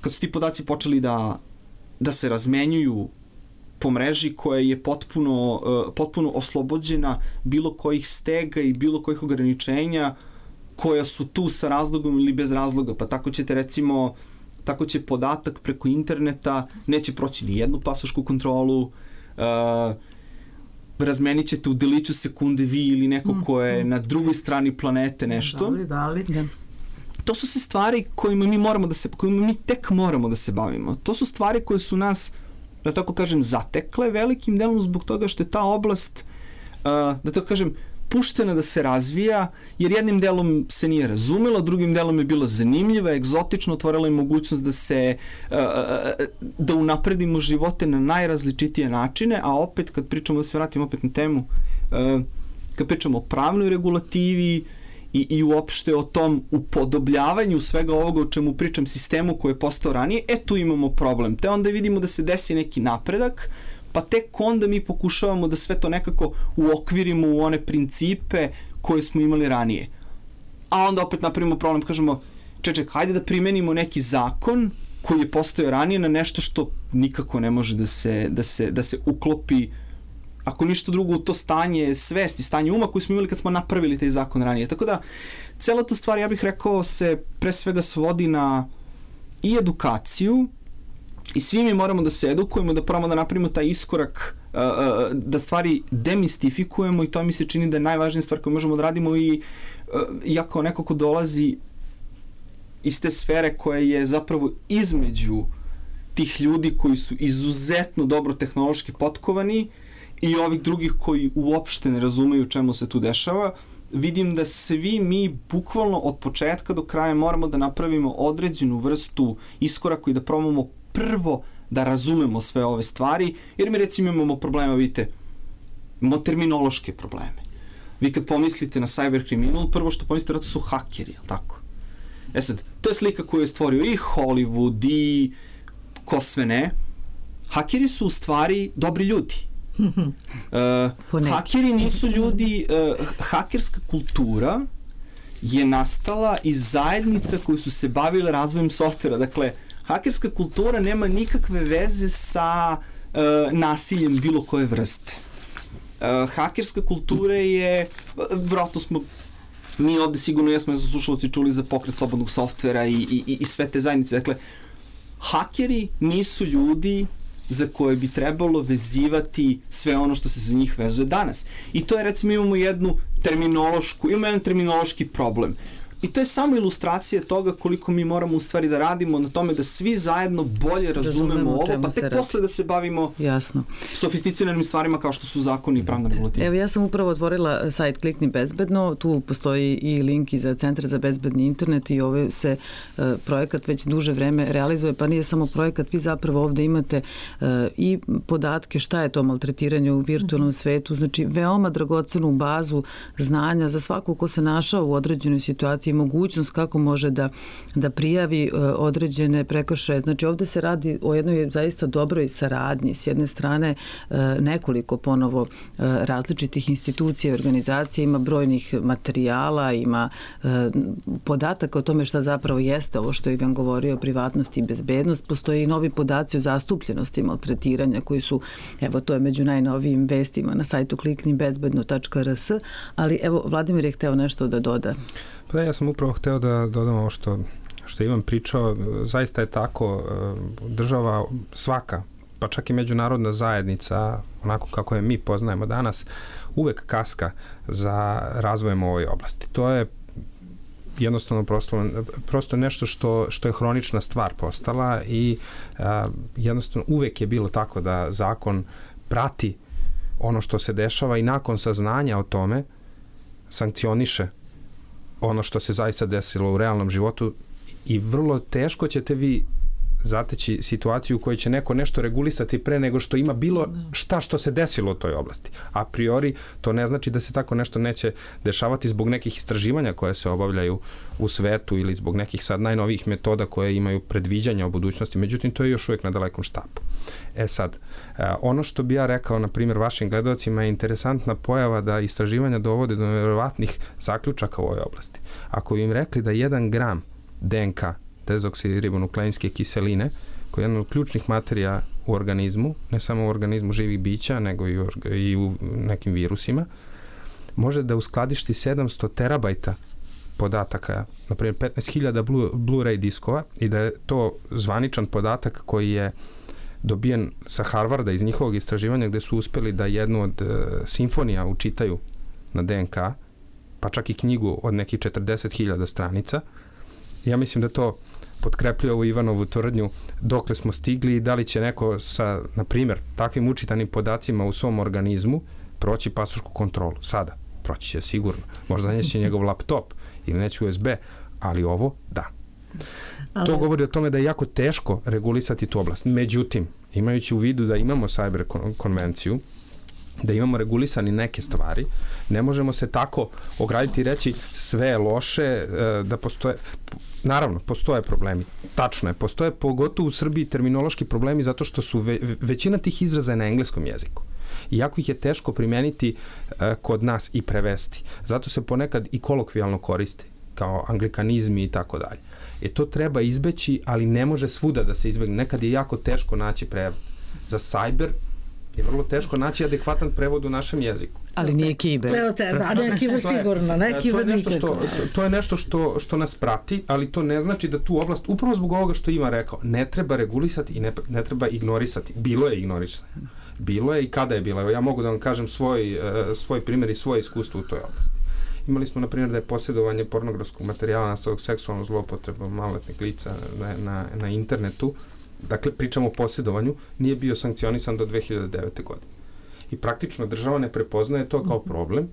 Kad su ti podaci počeli da, da se razmenjuju po mreži koja je potpuno, uh, potpuno oslobođena bilo kojih stega i bilo kojih ograničenja koja su tu sa razlogom ili bez razloga. Pa tako ćete recimo tako će podatak preko interneta neće proći ni jednu pasošku kontrolu, uh, razmenit ćete u deliću sekunde vi ili neko mm, ko je mm. na drugoj strani planete nešto. Da li, da li. Da. To su se stvari kojima mi moramo da se, kojima mi tek moramo da se bavimo. To su stvari koje su nas, da tako kažem, zatekle velikim delom zbog toga što je ta oblast, uh, da tako kažem, puštena da se razvija, jer jednim delom se nije razumela, drugim delom je bila zanimljiva, egzotično, otvorila je mogućnost da se, da unapredimo živote na najrazličitije načine, a opet kad pričamo, da se vratimo opet na temu, kad pričamo o pravnoj regulativi, i, i uopšte o tom upodobljavanju svega ovoga o čemu pričam sistemu koji je postao ranije, e tu imamo problem. Te onda vidimo da se desi neki napredak, pa tek onda mi pokušavamo da sve to nekako uokvirimo u one principe koje smo imali ranije. A onda opet napravimo problem, kažemo, čeček, hajde da primenimo neki zakon koji je postojao ranije na nešto što nikako ne može da se, da se, da se uklopi ako ništa drugo to stanje svesti, stanje uma koji smo imali kad smo napravili taj zakon ranije. Tako da, cela ta stvar, ja bih rekao, se pre svega svodi na i edukaciju, I svi mi moramo da se edukujemo, da probamo da napravimo taj iskorak da stvari demistifikujemo i to mi se čini da je najvažnija stvar koju možemo da radimo i ja kao neko ko dolazi iz te sfere koja je zapravo između tih ljudi koji su izuzetno dobro tehnološki potkovani i ovih drugih koji uopšte ne razumeju čemu se tu dešava, vidim da svi mi bukvalno od početka do kraja moramo da napravimo određenu vrstu iskoraka i da probamo prvo da razumemo sve ove stvari, jer mi recimo imamo problema, vidite, imamo terminološke probleme. Vi kad pomislite na cyber kriminal, prvo što pomislite da su hakeri, jel tako? E sad, to je slika koju je stvorio i Hollywood i ko sve ne. Hakeri su u stvari dobri ljudi. Uh, hakeri nisu ljudi, uh, hakerska kultura je nastala iz zajednica koji su se bavile razvojem softvera. Dakle, hakerska kultura nema nikakve veze sa uh, nasiljem bilo koje vrste. Uh, hakerska kultura je, vratno smo mi ovde sigurno jesmo za slušalci čuli za pokret slobodnog softvera i, i, i sve te zajednice. Dakle, hakeri nisu ljudi za koje bi trebalo vezivati sve ono što se za njih vezuje danas. I to je recimo imamo jednu terminološku, imamo jedan terminološki problem. I to je samo ilustracija toga koliko mi moramo u stvari da radimo na tome da svi zajedno bolje razumemo, razumemo ovo, pa tek posle da se bavimo Jasno. sofisticiranim stvarima kao što su zakoni i pravna regulativa. Evo ja sam upravo otvorila sajt Klikni bezbedno, tu postoji i link i za Centar za bezbedni internet i ovaj se uh, projekat već duže vreme realizuje, pa nije samo projekat, vi zapravo ovde imate uh, i podatke šta je to maltretiranje u virtualnom svetu, znači veoma dragocenu bazu znanja za svakog ko se našao u određenoj situaciji i mogućnost kako može da, da prijavi e, određene prekršaje. Znači ovde se radi o jednoj zaista dobroj saradnji. S jedne strane e, nekoliko ponovo e, različitih institucija i organizacija, ima brojnih materijala, ima podataka o tome šta zapravo jeste ovo što je Ivan govorio, privatnost i bezbednost. Postoji i novi podaci o zastupljenosti maltretiranja koji su, evo to je među najnovijim vestima na sajtu kliknibezbedno.rs, ali evo Vladimir je hteo nešto da doda. Pa da, ja sam upravo hteo da dodam ovo što, što Ivan pričao. Zaista je tako, e, država svaka, pa čak i međunarodna zajednica, onako kako je mi poznajemo danas, uvek kaska za razvojem ovoj oblasti. To je jednostavno prosto, prosto nešto što, što je hronična stvar postala i a, jednostavno uvek je bilo tako da zakon prati ono što se dešava i nakon saznanja o tome sankcioniše ono što se zaista desilo u realnom životu i vrlo teško ćete vi zateći situaciju u kojoj će neko nešto regulisati pre nego što ima bilo da. šta što se desilo u toj oblasti. A priori to ne znači da se tako nešto neće dešavati zbog nekih istraživanja koje se obavljaju u svetu ili zbog nekih sad najnovijih metoda koje imaju predviđanja o budućnosti. Međutim, to je još uvijek na dalekom štapu. E sad, e, ono što bi ja rekao, na primjer, vašim gledalcima je interesantna pojava da istraživanja dovode do nevjerovatnih zaključaka u ovoj oblasti. Ako im rekli da 1 gram DNK dezoksiribonukleinske kiseline, koja je jedna od ključnih materija u organizmu, ne samo u organizmu živih bića, nego i u, i u nekim virusima, može da uskladišti 700 terabajta podataka, na primjer 15.000 Blu-ray diskova i da je to zvaničan podatak koji je dobijen sa Harvarda iz njihovog istraživanja gde su uspeli da jednu od uh, simfonija učitaju na DNK, pa čak i knjigu od nekih 40.000 stranica. Ja mislim da to potkrepljuje ovu Ivanovu tvrdnju dokle smo stigli i da li će neko sa, na primjer, takvim učitanim podacima u svom organizmu proći pasošku kontrolu. Sada, proći će sigurno. Možda neće njegov laptop ili neće USB, ali ovo da. Ali... To govori o tome da je jako teško regulisati tu oblast. Međutim, imajući u vidu da imamo cyber konvenciju, da imamo regulisani neke stvari, ne možemo se tako ograditi i reći sve je loše, e, da postoje, naravno, postoje problemi. Tačno je, postoje pogotovo u Srbiji terminološki problemi zato što su ve, većina tih izraza je na engleskom jeziku. Iako ih je teško primeniti e, kod nas i prevesti. Zato se ponekad i kolokvijalno koriste, kao anglikanizmi i tako dalje. E to treba izbeći, ali ne može svuda da se izbegne. Nekad je jako teško naći prevod. Za cyber je vrlo teško naći adekvatan prevod u našem jeziku. Ali nije kiber. Ceo te, da, ne kiber sigurno, ne to kiber je nešto što, to, to je nešto što, što nas prati, ali to ne znači da tu oblast, upravo zbog ovoga što ima rekao, ne treba regulisati i ne, ne treba ignorisati. Bilo je ignorisati. Bilo je i kada je bilo. Evo, ja mogu da vam kažem svoj, uh, svoj primjer i svoje iskustvo u toj oblasti. Imali smo, na primjer, da je posjedovanje pornografskog materijala nastalog seksualnom zlopotrebom maloletnih lica na, na, na internetu, dakle, pričamo o posjedovanju, nije bio sankcionisan do 2009. godine. I praktično država ne prepoznaje to kao problem,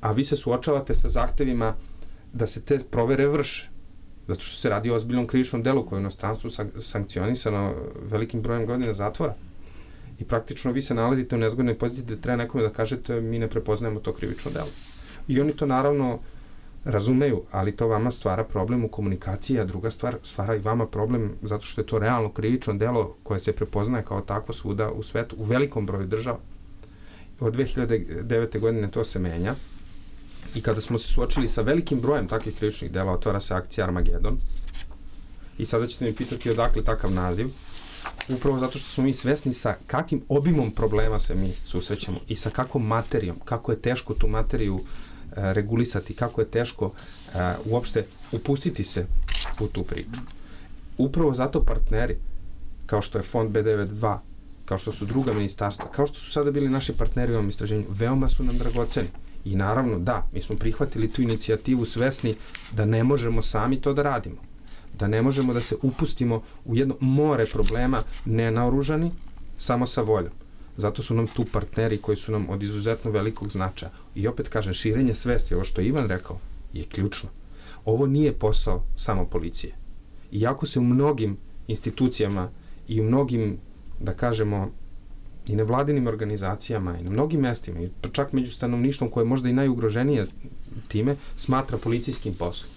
a vi se suočavate sa zahtevima da se te provere vrše. Zato što se radi o ozbiljnom krivičnom delu koje je u inostranstvu san- sankcionisano velikim brojem godina zatvora. I praktično vi se nalazite u nezgodnoj poziciji da treba nekome da kažete mi ne prepoznajemo to krivično delo. I oni to naravno razumeju, ali to vama stvara problem u komunikaciji, a druga stvar stvara i vama problem zato što je to realno krivično delo koje se prepoznaje kao takvo svuda u svetu, u velikom broju država. Od 2009. godine to se menja i kada smo se suočili sa velikim brojem takvih krivičnih dela, otvara se akcija Armagedon i sada ćete mi pitati odakle takav naziv, upravo zato što smo mi svesni sa kakvim obimom problema se mi susrećemo i sa kakvom materijom, kako je teško tu materiju e, regulisati, kako je teško e, uopšte upustiti se u tu priču. Upravo zato partneri, kao što je fond B92, kao što su druga ministarstva, kao što su sada bili naši partneri u ovom istraženju, veoma su nam dragoceni. I naravno, da, mi smo prihvatili tu inicijativu svesni da ne možemo sami to da radimo. Da ne možemo da se upustimo u jedno more problema nenaoružani, samo sa voljom. Zato su nam tu partneri koji su nam od izuzetno velikog značaja. I opet kažem, širenje svesti, ovo što je Ivan rekao, je ključno. Ovo nije posao samo policije. Iako se u mnogim institucijama i u mnogim, da kažemo, i nevladinim organizacijama i na mnogim mestima, i čak među stanovništvom koje je možda i najugroženije time, smatra policijskim poslom.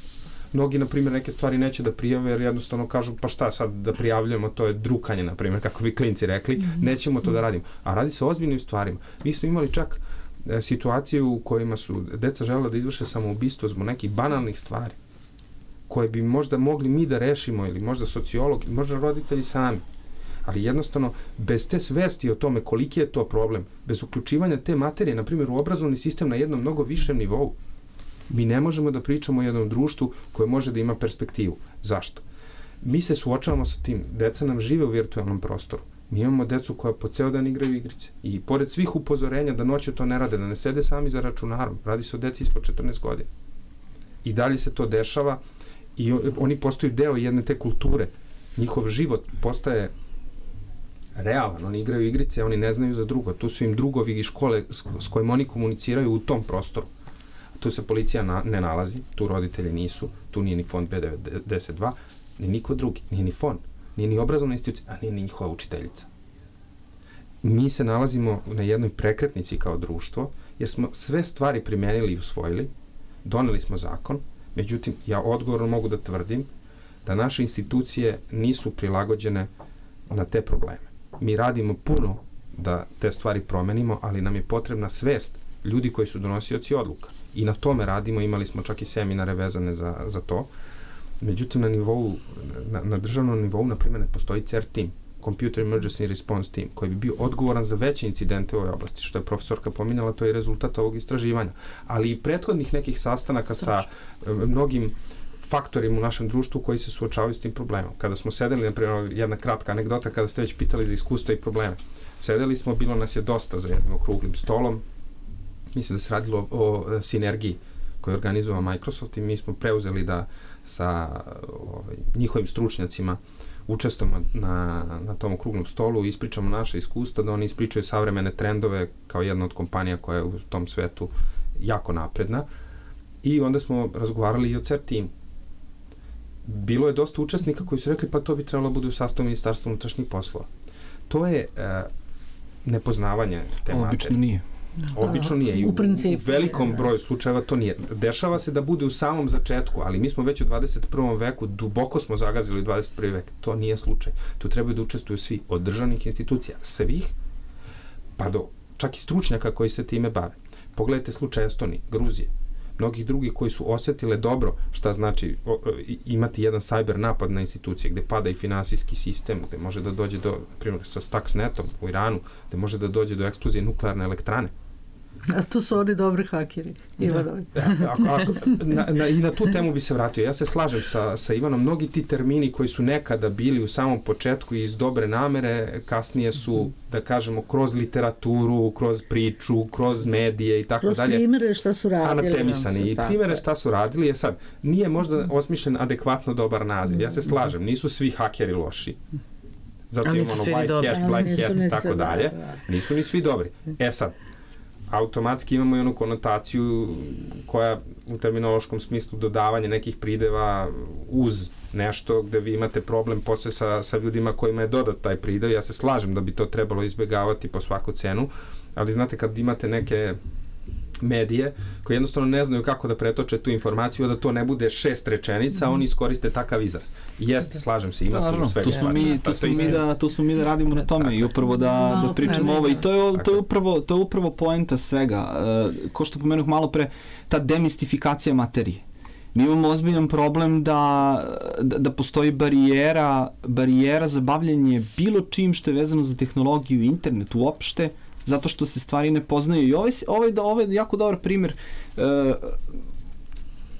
Mnogi, na primjer, neke stvari neće da prijave jer jednostavno kažu pa šta sad da prijavljujemo, to je drukanje, na primjer, kako bi klinci rekli, mm -hmm. nećemo to da radimo. A radi se o ozbiljnim stvarima. Mi smo imali čak e, situacije u kojima su deca žela da izvrše samoubistvo zbog nekih banalnih stvari koje bi možda mogli mi da rešimo ili možda sociolog, možda roditelji sami ali jednostavno bez te svesti o tome koliki je to problem, bez uključivanja te materije, na primjer u obrazovni sistem na jednom mnogo višem nivou, mi ne možemo da pričamo o jednom društvu koje može da ima perspektivu. Zašto? Mi se suočavamo sa tim, deca nam žive u virtualnom prostoru. Mi imamo decu koja po ceo dan igraju igrice. I pored svih upozorenja da noću to ne rade, da ne sede sami za računarom, radi se o deci ispod 14 godina. I dalje se to dešava i oni postaju deo jedne te kulture. Njihov život postaje realan, oni igraju igrice, oni ne znaju za drugo. Tu su im drugovi iz škole s kojim oni komuniciraju u tom prostoru. Tu se policija na, ne nalazi, tu roditelji nisu, tu nije ni fond B92, ni niko drugi, nije ni fond, nije ni obrazovna institucija, a nije ni njihova učiteljica. Mi se nalazimo na jednoj prekretnici kao društvo, jer smo sve stvari primenili i usvojili, doneli smo zakon, međutim, ja odgovorno mogu da tvrdim da naše institucije nisu prilagođene na te probleme mi radimo puno da te stvari promenimo, ali nam je potrebna svest ljudi koji su donosioci odluka. I na tome radimo, imali smo čak i seminare vezane za, za to. Međutim, na nivou, na, na državnom nivou, na primjer, ne postoji CER team, Computer Emergency Response Team, koji bi bio odgovoran za veće incidente u ovoj oblasti, što je profesorka pominjala, to je rezultat ovog istraživanja. Ali i prethodnih nekih sastanaka sa mnogim faktorima u našem društvu koji se suočavaju s tim problemom. Kada smo sedeli, na primjer, jedna kratka anegdota, kada ste već pitali za iskustva i probleme. Sedeli smo, bilo nas je dosta za jednim okruglim stolom, mislim da se radilo o, o sinergiji koju organizova Microsoft i mi smo preuzeli da sa ovaj, njihovim stručnjacima učestvujemo na, na tom okruglom stolu, ispričamo naše iskustva, da oni ispričaju savremene trendove kao jedna od kompanija koja je u tom svetu jako napredna. I onda smo razgovarali i o CER timu bilo je dosta učesnika koji su rekli pa to bi trebalo da bude u sastavu ministarstva unutrašnjih poslova. To je e, nepoznavanje te Obično materije. nije. Obično nije. U, u, u velikom broju slučajeva to nije. Dešava se da bude u samom začetku, ali mi smo već u 21. veku, duboko smo zagazili u 21. vek. To nije slučaj. Tu trebaju da učestvuju svi od državnih institucija, svih, pa do čak i stručnjaka koji se time bave. Pogledajte slučaj Estonije, Gruzije. mnogih drugih koji su osetile dobro šta znači o, imati jedan cyber napad na institucije gde pada i finansijski sistem, gde može da dođe do, primjer, sa Stuxnetom u Iranu, gde može da dođe do eksplozije nuklearne elektrane. A to su oni dobri hakeri, Ivanovi. Da. ako, ako, na, na, I na tu temu bi se vratio. Ja se slažem sa, sa Ivanom. Mnogi ti termini koji su nekada bili u samom početku iz dobre namere, kasnije su, da kažemo, kroz literaturu, kroz priču, kroz medije i tako kroz dalje. Kroz primere šta su radili. Anatemisani. I primere šta su radili je sad, nije možda osmišljen adekvatno dobar naziv. Ja se slažem, nisu svi hakeri loši. Zato imamo ono white hat, black hat i tako dalje. Nisu ni svi dobri. E sad, automatski imamo i onu konotaciju koja u terminološkom smislu dodavanje nekih prideva uz nešto gde vi imate problem posle sa, sa ljudima kojima je dodat taj pridev. Ja se slažem da bi to trebalo izbegavati po svaku cenu, ali znate kad imate neke medije koji jednostavno ne znaju kako da pretoče tu informaciju da to ne bude šest rečenica, mm. oni iskoriste takav izraz. Jeste, slažem se, ima Naravno, tu sve. Tu smo mi, tu smo mi da tu smo mi da radimo na tome i upravo da da pričamo ovo i to je to je upravo to je upravo poenta svega. Uh, ko što pomenuh malo pre ta demistifikacija materije. Mi imamo ozbiljan problem da, da, da postoji barijera, barijera za bavljanje bilo čim što je vezano za tehnologiju i internet uopšte, zato što se stvari ne poznaju. I ovaj, ovaj, ovaj je jako dobar primjer uh,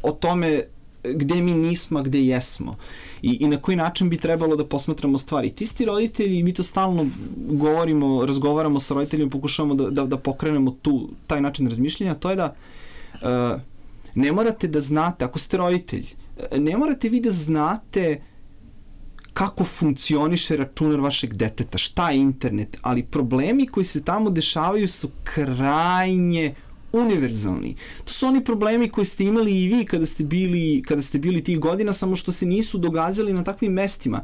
o tome gde mi nismo, gde jesmo. I, I na koji način bi trebalo da posmatramo stvari. Ti sti roditelji, mi to stalno govorimo, razgovaramo sa roditeljima, pokušavamo da, da, da pokrenemo tu, taj način razmišljanja, to je da uh, ne morate da znate, ako ste roditelj, ne morate vi da znate kako funkcioniše računar vašeg deteta, šta je internet, ali problemi koji se tamo dešavaju su krajnje univerzalni. To su oni problemi koji ste imali i vi kada ste bili, kada ste bili tih godina, samo što se nisu događali na takvim mestima.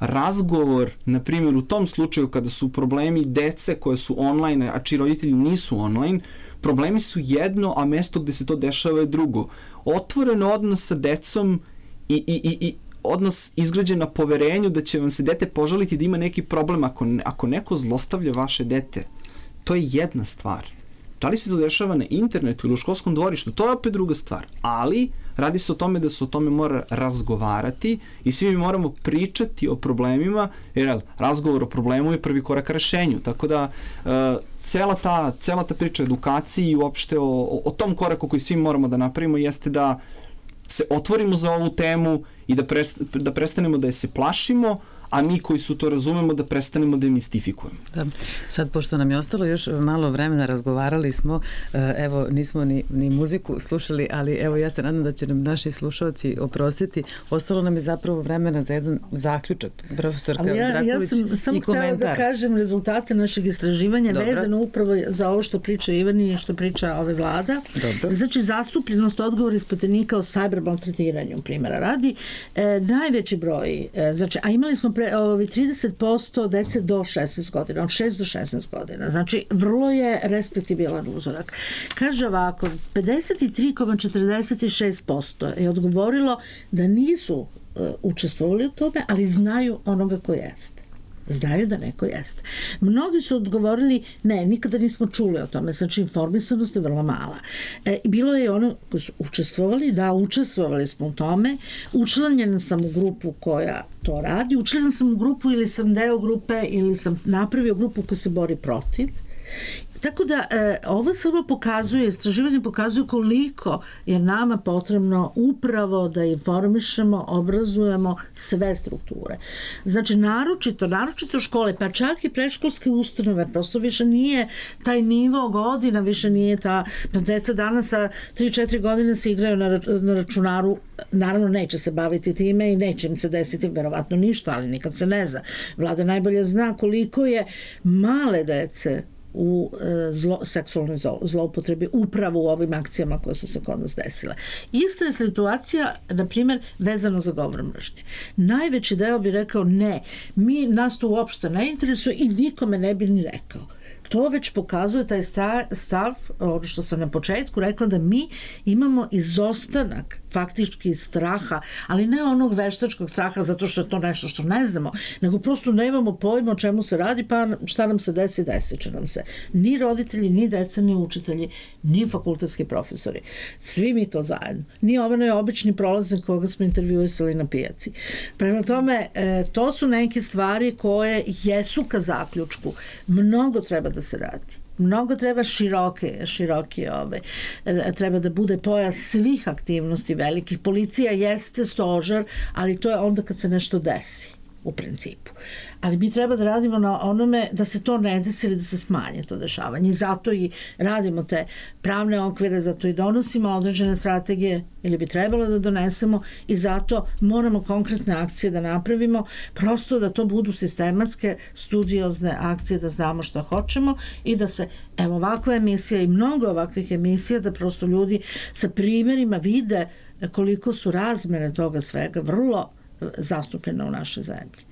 Razgovor, na primjer, u tom slučaju kada su problemi dece koje su online, a čiji roditelji nisu online, problemi su jedno, a mesto gde se to dešava je drugo. Otvoren odnos sa decom i, i, i, i odnos izgrađen na poverenju da će vam se dete požaliti da ima neki problem ako, ako neko zlostavlja vaše dete. To je jedna stvar. Da li se to dešava na internetu ili u školskom dvorištu, to je opet druga stvar. Ali radi se o tome da se o tome mora razgovarati i svi mi moramo pričati o problemima, jer razgovor o problemu je prvi korak ka rešenju. Tako da uh, cela ta, cela ta priča o edukaciji i uopšte o, o tom koraku koji svi moramo da napravimo jeste da se otvorimo za ovu temu i da, prest, da prestanemo da je se plašimo, a mi koji su to razumemo da prestanemo da mistifikujemo. Da. Sad, pošto nam je ostalo još malo vremena, razgovarali smo, eh, evo, nismo ni, ni muziku slušali, ali evo, ja se nadam da će nam naši slušalci oprostiti. Ostalo nam je zapravo vremena za jedan zaključak, profesorka ali ja, Draković ja sam samo i komentar. da kažem rezultate našeg istraživanja Dobro. vezano upravo za ovo što priča Ivan i što priča ove vlada. Dobro. Znači, zastupljenost odgovora ispotenika o cyber maltretiranju, primjera radi, e, najveći broj, e, znači, a imali smo pre, ovi 30% dece do 16 godina, od 6 do 16 godina. Znači, vrlo je respektibilan uzorak. Kaže ovako, 53,46% je odgovorilo da nisu uh, učestvovali u tome, ali znaju onoga ko jeste znaju da neko jeste. Mnogi su odgovorili, ne, nikada nismo čuli o tome, znači informisanost je vrlo mala. E, bilo je ono koji su učestvovali, da, učestvovali smo u tome, učlanjen sam u grupu koja to radi, učlanjen sam u grupu ili sam deo grupe ili sam napravio grupu koja se bori protiv Tako da e, ovo samo pokazuje, istraživanje pokazuje koliko je nama potrebno upravo da informišemo, obrazujemo sve strukture. Znači, naročito, naročito škole, pa čak i predškolske ustanove, prosto više nije taj nivo godina, više nije ta, da deca danas sa 3-4 godine se igraju na, na računaru, naravno neće se baviti time i neće im se desiti verovatno ništa, ali nikad se ne zna. Vlada najbolje zna koliko je male dece u e, zlo, seksualnoj zloupotrebi upravo u ovim akcijama koje su se kod nas desile. Ista je situacija, na primjer, vezano za govor mržnje. Najveći deo bi rekao ne, mi nas to uopšte ne interesuje i nikome ne bi ni rekao to već pokazuje taj stav, ono što sam na početku rekla, da mi imamo izostanak faktički straha, ali ne onog veštačkog straha zato što je to nešto što ne znamo, nego prosto nemamo pojma o čemu se radi, pa šta nam se desi, desit će nam se. Ni roditelji, ni deca, ni učitelji, ni fakultetski profesori. Svi mi to zajedno. Ni ovaj obični prolaznik koga smo intervjuisali na pijaci. Prema tome, e, to su neke stvari koje jesu ka zaključku. Mnogo treba da se radi mnogo treba široke, široke ove, e, treba da bude pojas svih aktivnosti velikih. Policija jeste stožar, ali to je onda kad se nešto desi u principu ali mi treba da radimo na onome da se to ne desi ili da se smanje to dešavanje zato i radimo te pravne okvire, zato i donosimo određene strategije ili bi trebalo da donesemo i zato moramo konkretne akcije da napravimo, prosto da to budu sistematske, studiozne akcije, da znamo šta hoćemo i da se, evo ovakva emisija i mnogo ovakvih emisija, da prosto ljudi sa primjerima vide koliko su razmere toga svega vrlo zastupljene u našoj zemlji.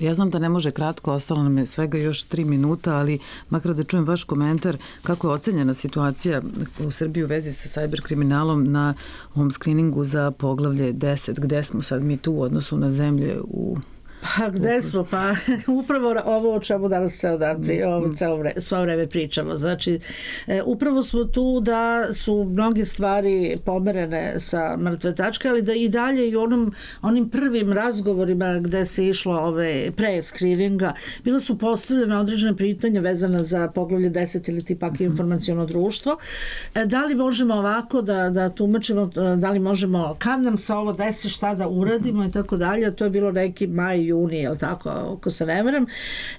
Ja znam da ne može kratko, ostalo nam je svega još tri minuta, ali makar da čujem vaš komentar kako je ocenjena situacija u Srbiji u vezi sa cyberkriminalom na ovom skriningu za poglavlje 10, gde smo sad mi tu u odnosu na zemlje u Pa gde smo? Pa upravo ovo o čemu danas ceo dan pri, mm, ovo celo vreme, svo vreme pričamo. Znači, e, upravo smo tu da su mnoge stvari pomerene sa mrtve tačke, ali da i dalje i onom, onim prvim razgovorima gde se išlo ove pre screeninga, bila su postavljene određene pitanja vezana za poglavlje 10 ili ti pak mhm. informacijono društvo. E, da li možemo ovako da, da tumačimo, da li možemo, kad nam se ovo desi, šta da uradimo i tako dalje, to je bilo neki maj, juni, je tako, ako se ne varam,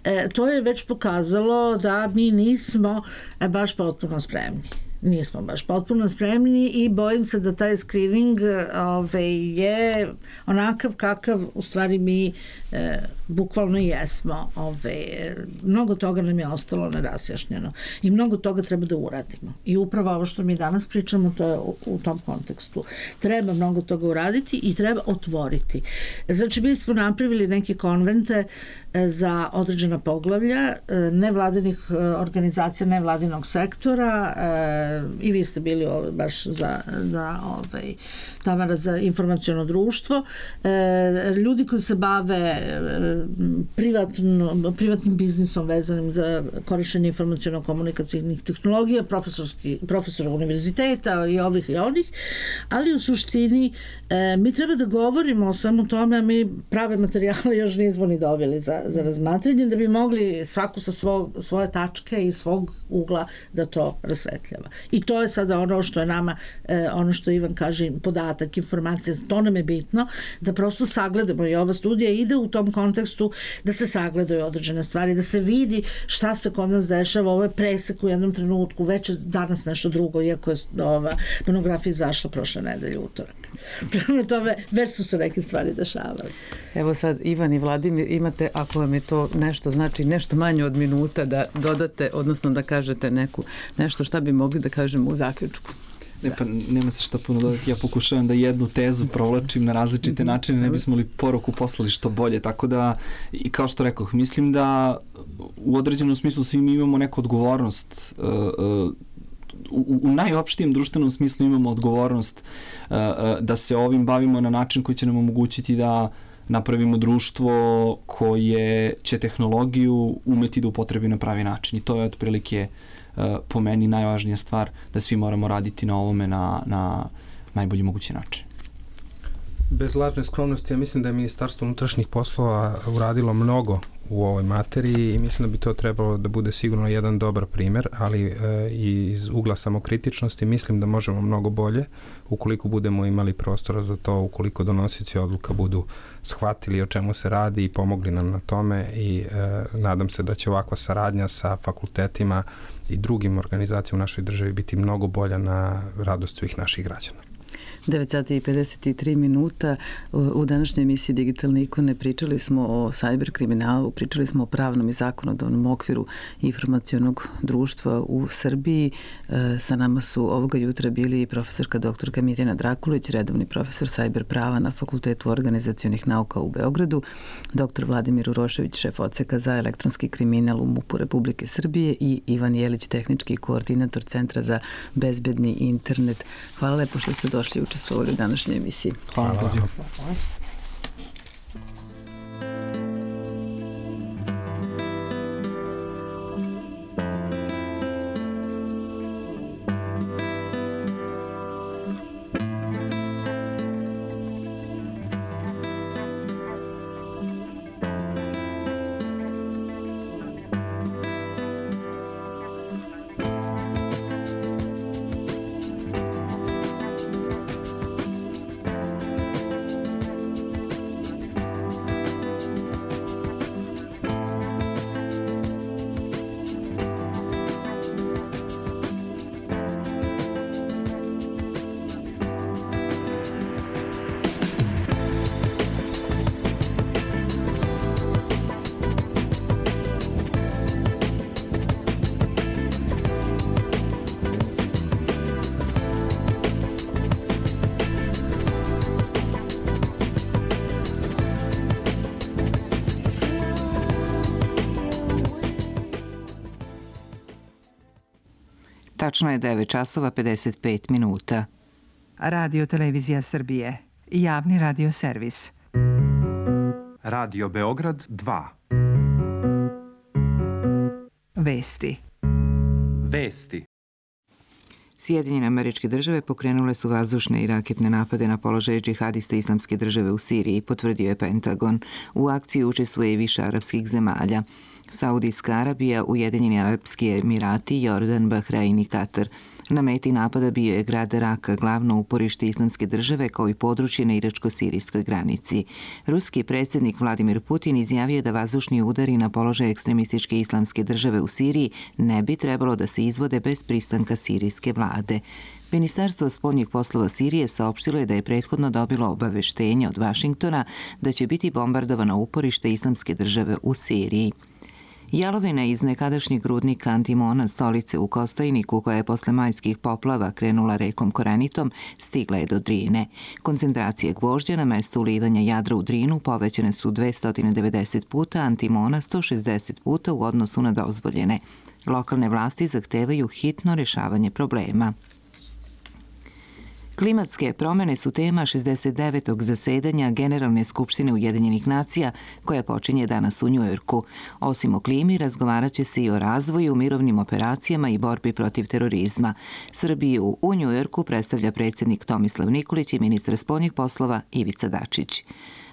e, to je već pokazalo da mi nismo e, baš potpuno spremni. Nismo baš potpuno spremni i bojim se da taj screening ove, je onakav kakav u stvari mi e, bukvalno jesmo. Ove, mnogo toga nam je ostalo nerasjašnjeno i mnogo toga treba da uradimo. I upravo ovo što mi danas pričamo, to je u, u tom kontekstu. Treba mnogo toga uraditi i treba otvoriti. Znači, mi smo napravili neke konvente e, za određena poglavlja e, nevladinih e, organizacija, nevladinog sektora i vi ste bili baš za, za ovaj, Tamara za informacijono društvo. Ljudi koji se bave privatno, privatnim biznisom vezanim za korišćenje informacijono-komunikacijnih tehnologija, profesorski, profesora univerziteta i ovih i onih, ali u suštini e, mi treba da govorimo o svemu tome, a mi prave materijale još nismo ni dobili za, za razmatranje, da bi mogli svaku sa svog, svoje tačke i svog ugla da to rasvetljava. I to je sada ono što je nama, e, ono što Ivan kaže, podatak, informacija, to nam je bitno, da prosto sagledamo i ova studija ide u tom kontekstu da se sagledaju određene stvari, da se vidi šta se kod nas dešava, ovo je presek u jednom trenutku, već je danas nešto drugo, iako je ova monografija izašla prošle nedelje utorak. Prema tome, već su se neke stvari dešavale. Evo sad, Ivan i Vladimir, imate, ako vam je to nešto, znači nešto manje od minuta da dodate, odnosno da kažete neku, nešto šta bi mogli da kažemo u zaključku. Ne, pa nema se šta puno dodati. Ja pokušavam da jednu tezu provlačim na različite mhm. načine, ne bismo li poruku poslali što bolje. Tako da, i kao što rekoh, mislim da u određenom smislu svi mi imamo neku odgovornost uh, uh, u, u najopštijem društvenom smislu imamo odgovornost uh, uh, da se ovim bavimo na način koji će nam omogućiti da napravimo društvo koje će tehnologiju umeti da upotrebi na pravi način. I to je otprilike uh, po meni najvažnija stvar da svi moramo raditi na ovome na, na najbolji mogući način. Bez lažne skromnosti, ja mislim da je Ministarstvo unutrašnjih poslova uradilo mnogo u ovoj materiji i mislim da bi to trebalo da bude sigurno jedan dobar primer, ali e, iz ugla samokritičnosti mislim da možemo mnogo bolje ukoliko budemo imali prostora za to, ukoliko donosioci odluka budu shvatili o čemu se radi i pomogli nam na tome i e, nadam se da će ovakva saradnja sa fakultetima i drugim organizacijama u našoj državi biti mnogo bolja na radost svih naših građana. 9 sati i 53 minuta. U današnjoj emisiji Digitalne ikone pričali smo o sajber kriminalu, pričali smo o pravnom i zakonodavnom okviru informacijonog društva u Srbiji. E, sa nama su ovoga jutra bili profesorka doktorka Mirjana Drakulić, redovni profesor sajber prava na Fakultetu organizacijonih nauka u Beogradu, doktor Vladimir Urošević, šef oceka za elektronski kriminal u MUP-u Republike Srbije i Ivan Jelić, tehnički koordinator Centra za bezbedni internet. Hvala lepo što ste došli u učestvovali u današnjoj emisiji. Hvala, Hvala. Tačno je 9 časova 55 minuta. Radio Televizija Srbije. Javni radio servis. Radio Beograd 2. Vesti. Vesti. Sjedinjene američke države pokrenule su vazdušne i raketne napade na položaje džihadista islamske države u Siriji, potvrdio je Pentagon. U akciji učestvuje i više arapskih zemalja. Saudijska Arabija, Ujedinjeni Arabski Emirati, Jordan, Bahrein i Katar. Na meti napada bio je grad Raka, glavno uporište islamske države kao i područje na iračko-sirijskoj granici. Ruski predsjednik Vladimir Putin izjavio da vazdušni udari na položaj ekstremističke islamske države u Siriji ne bi trebalo da se izvode bez pristanka sirijske vlade. Ministarstvo spoljnih poslova Sirije saopštilo je da je prethodno dobilo obaveštenje od Vašingtona da će biti bombardovano uporište islamske države u Siriji. Jalovina iz nekadašnjeg rudnika Antimona stolice u Kostajniku koja je posle majskih poplava krenula rekom Korenitom stigla je do Drine. Koncentracije gvožđa na mestu ulivanja jadra u Drinu povećane su 290 puta, Antimona 160 puta u odnosu na dozvoljene. Lokalne vlasti zahtevaju hitno rešavanje problema. Klimatske promene su tema 69. zasedanja Generalne skupštine Ujedinjenih nacija koja počinje danas u Njujorku. Osim o klimi, razgovarat će se i o razvoju, mirovnim operacijama i borbi protiv terorizma. Srbiju u Njujorku predstavlja predsjednik Tomislav Nikolić i ministar spoljnih poslova Ivica Dačić.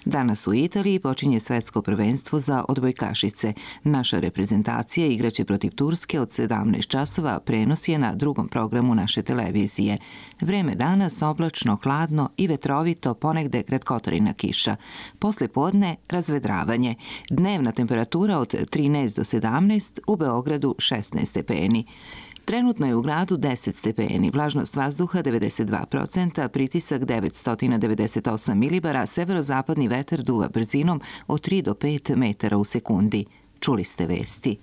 Danas u Italiji počinje svetsko prvenstvo za odbojkašice. Naša reprezentacija igraće protiv Turske od 17 časova, prenos je na drugom programu naše televizije. Vreme danas oblačno, hladno i vetrovito, ponegde kratkotarina kiša. Posle podne razvedravanje. Dnevna temperatura od 13 do 17, u Beogradu 16 stepeni. Trenutno je u gradu 10 stepeni, vlažnost vazduha 92%, pritisak 998 milibara, severozapadni vetar duva brzinom od 3 do 5 metara u sekundi. Čuli ste vesti.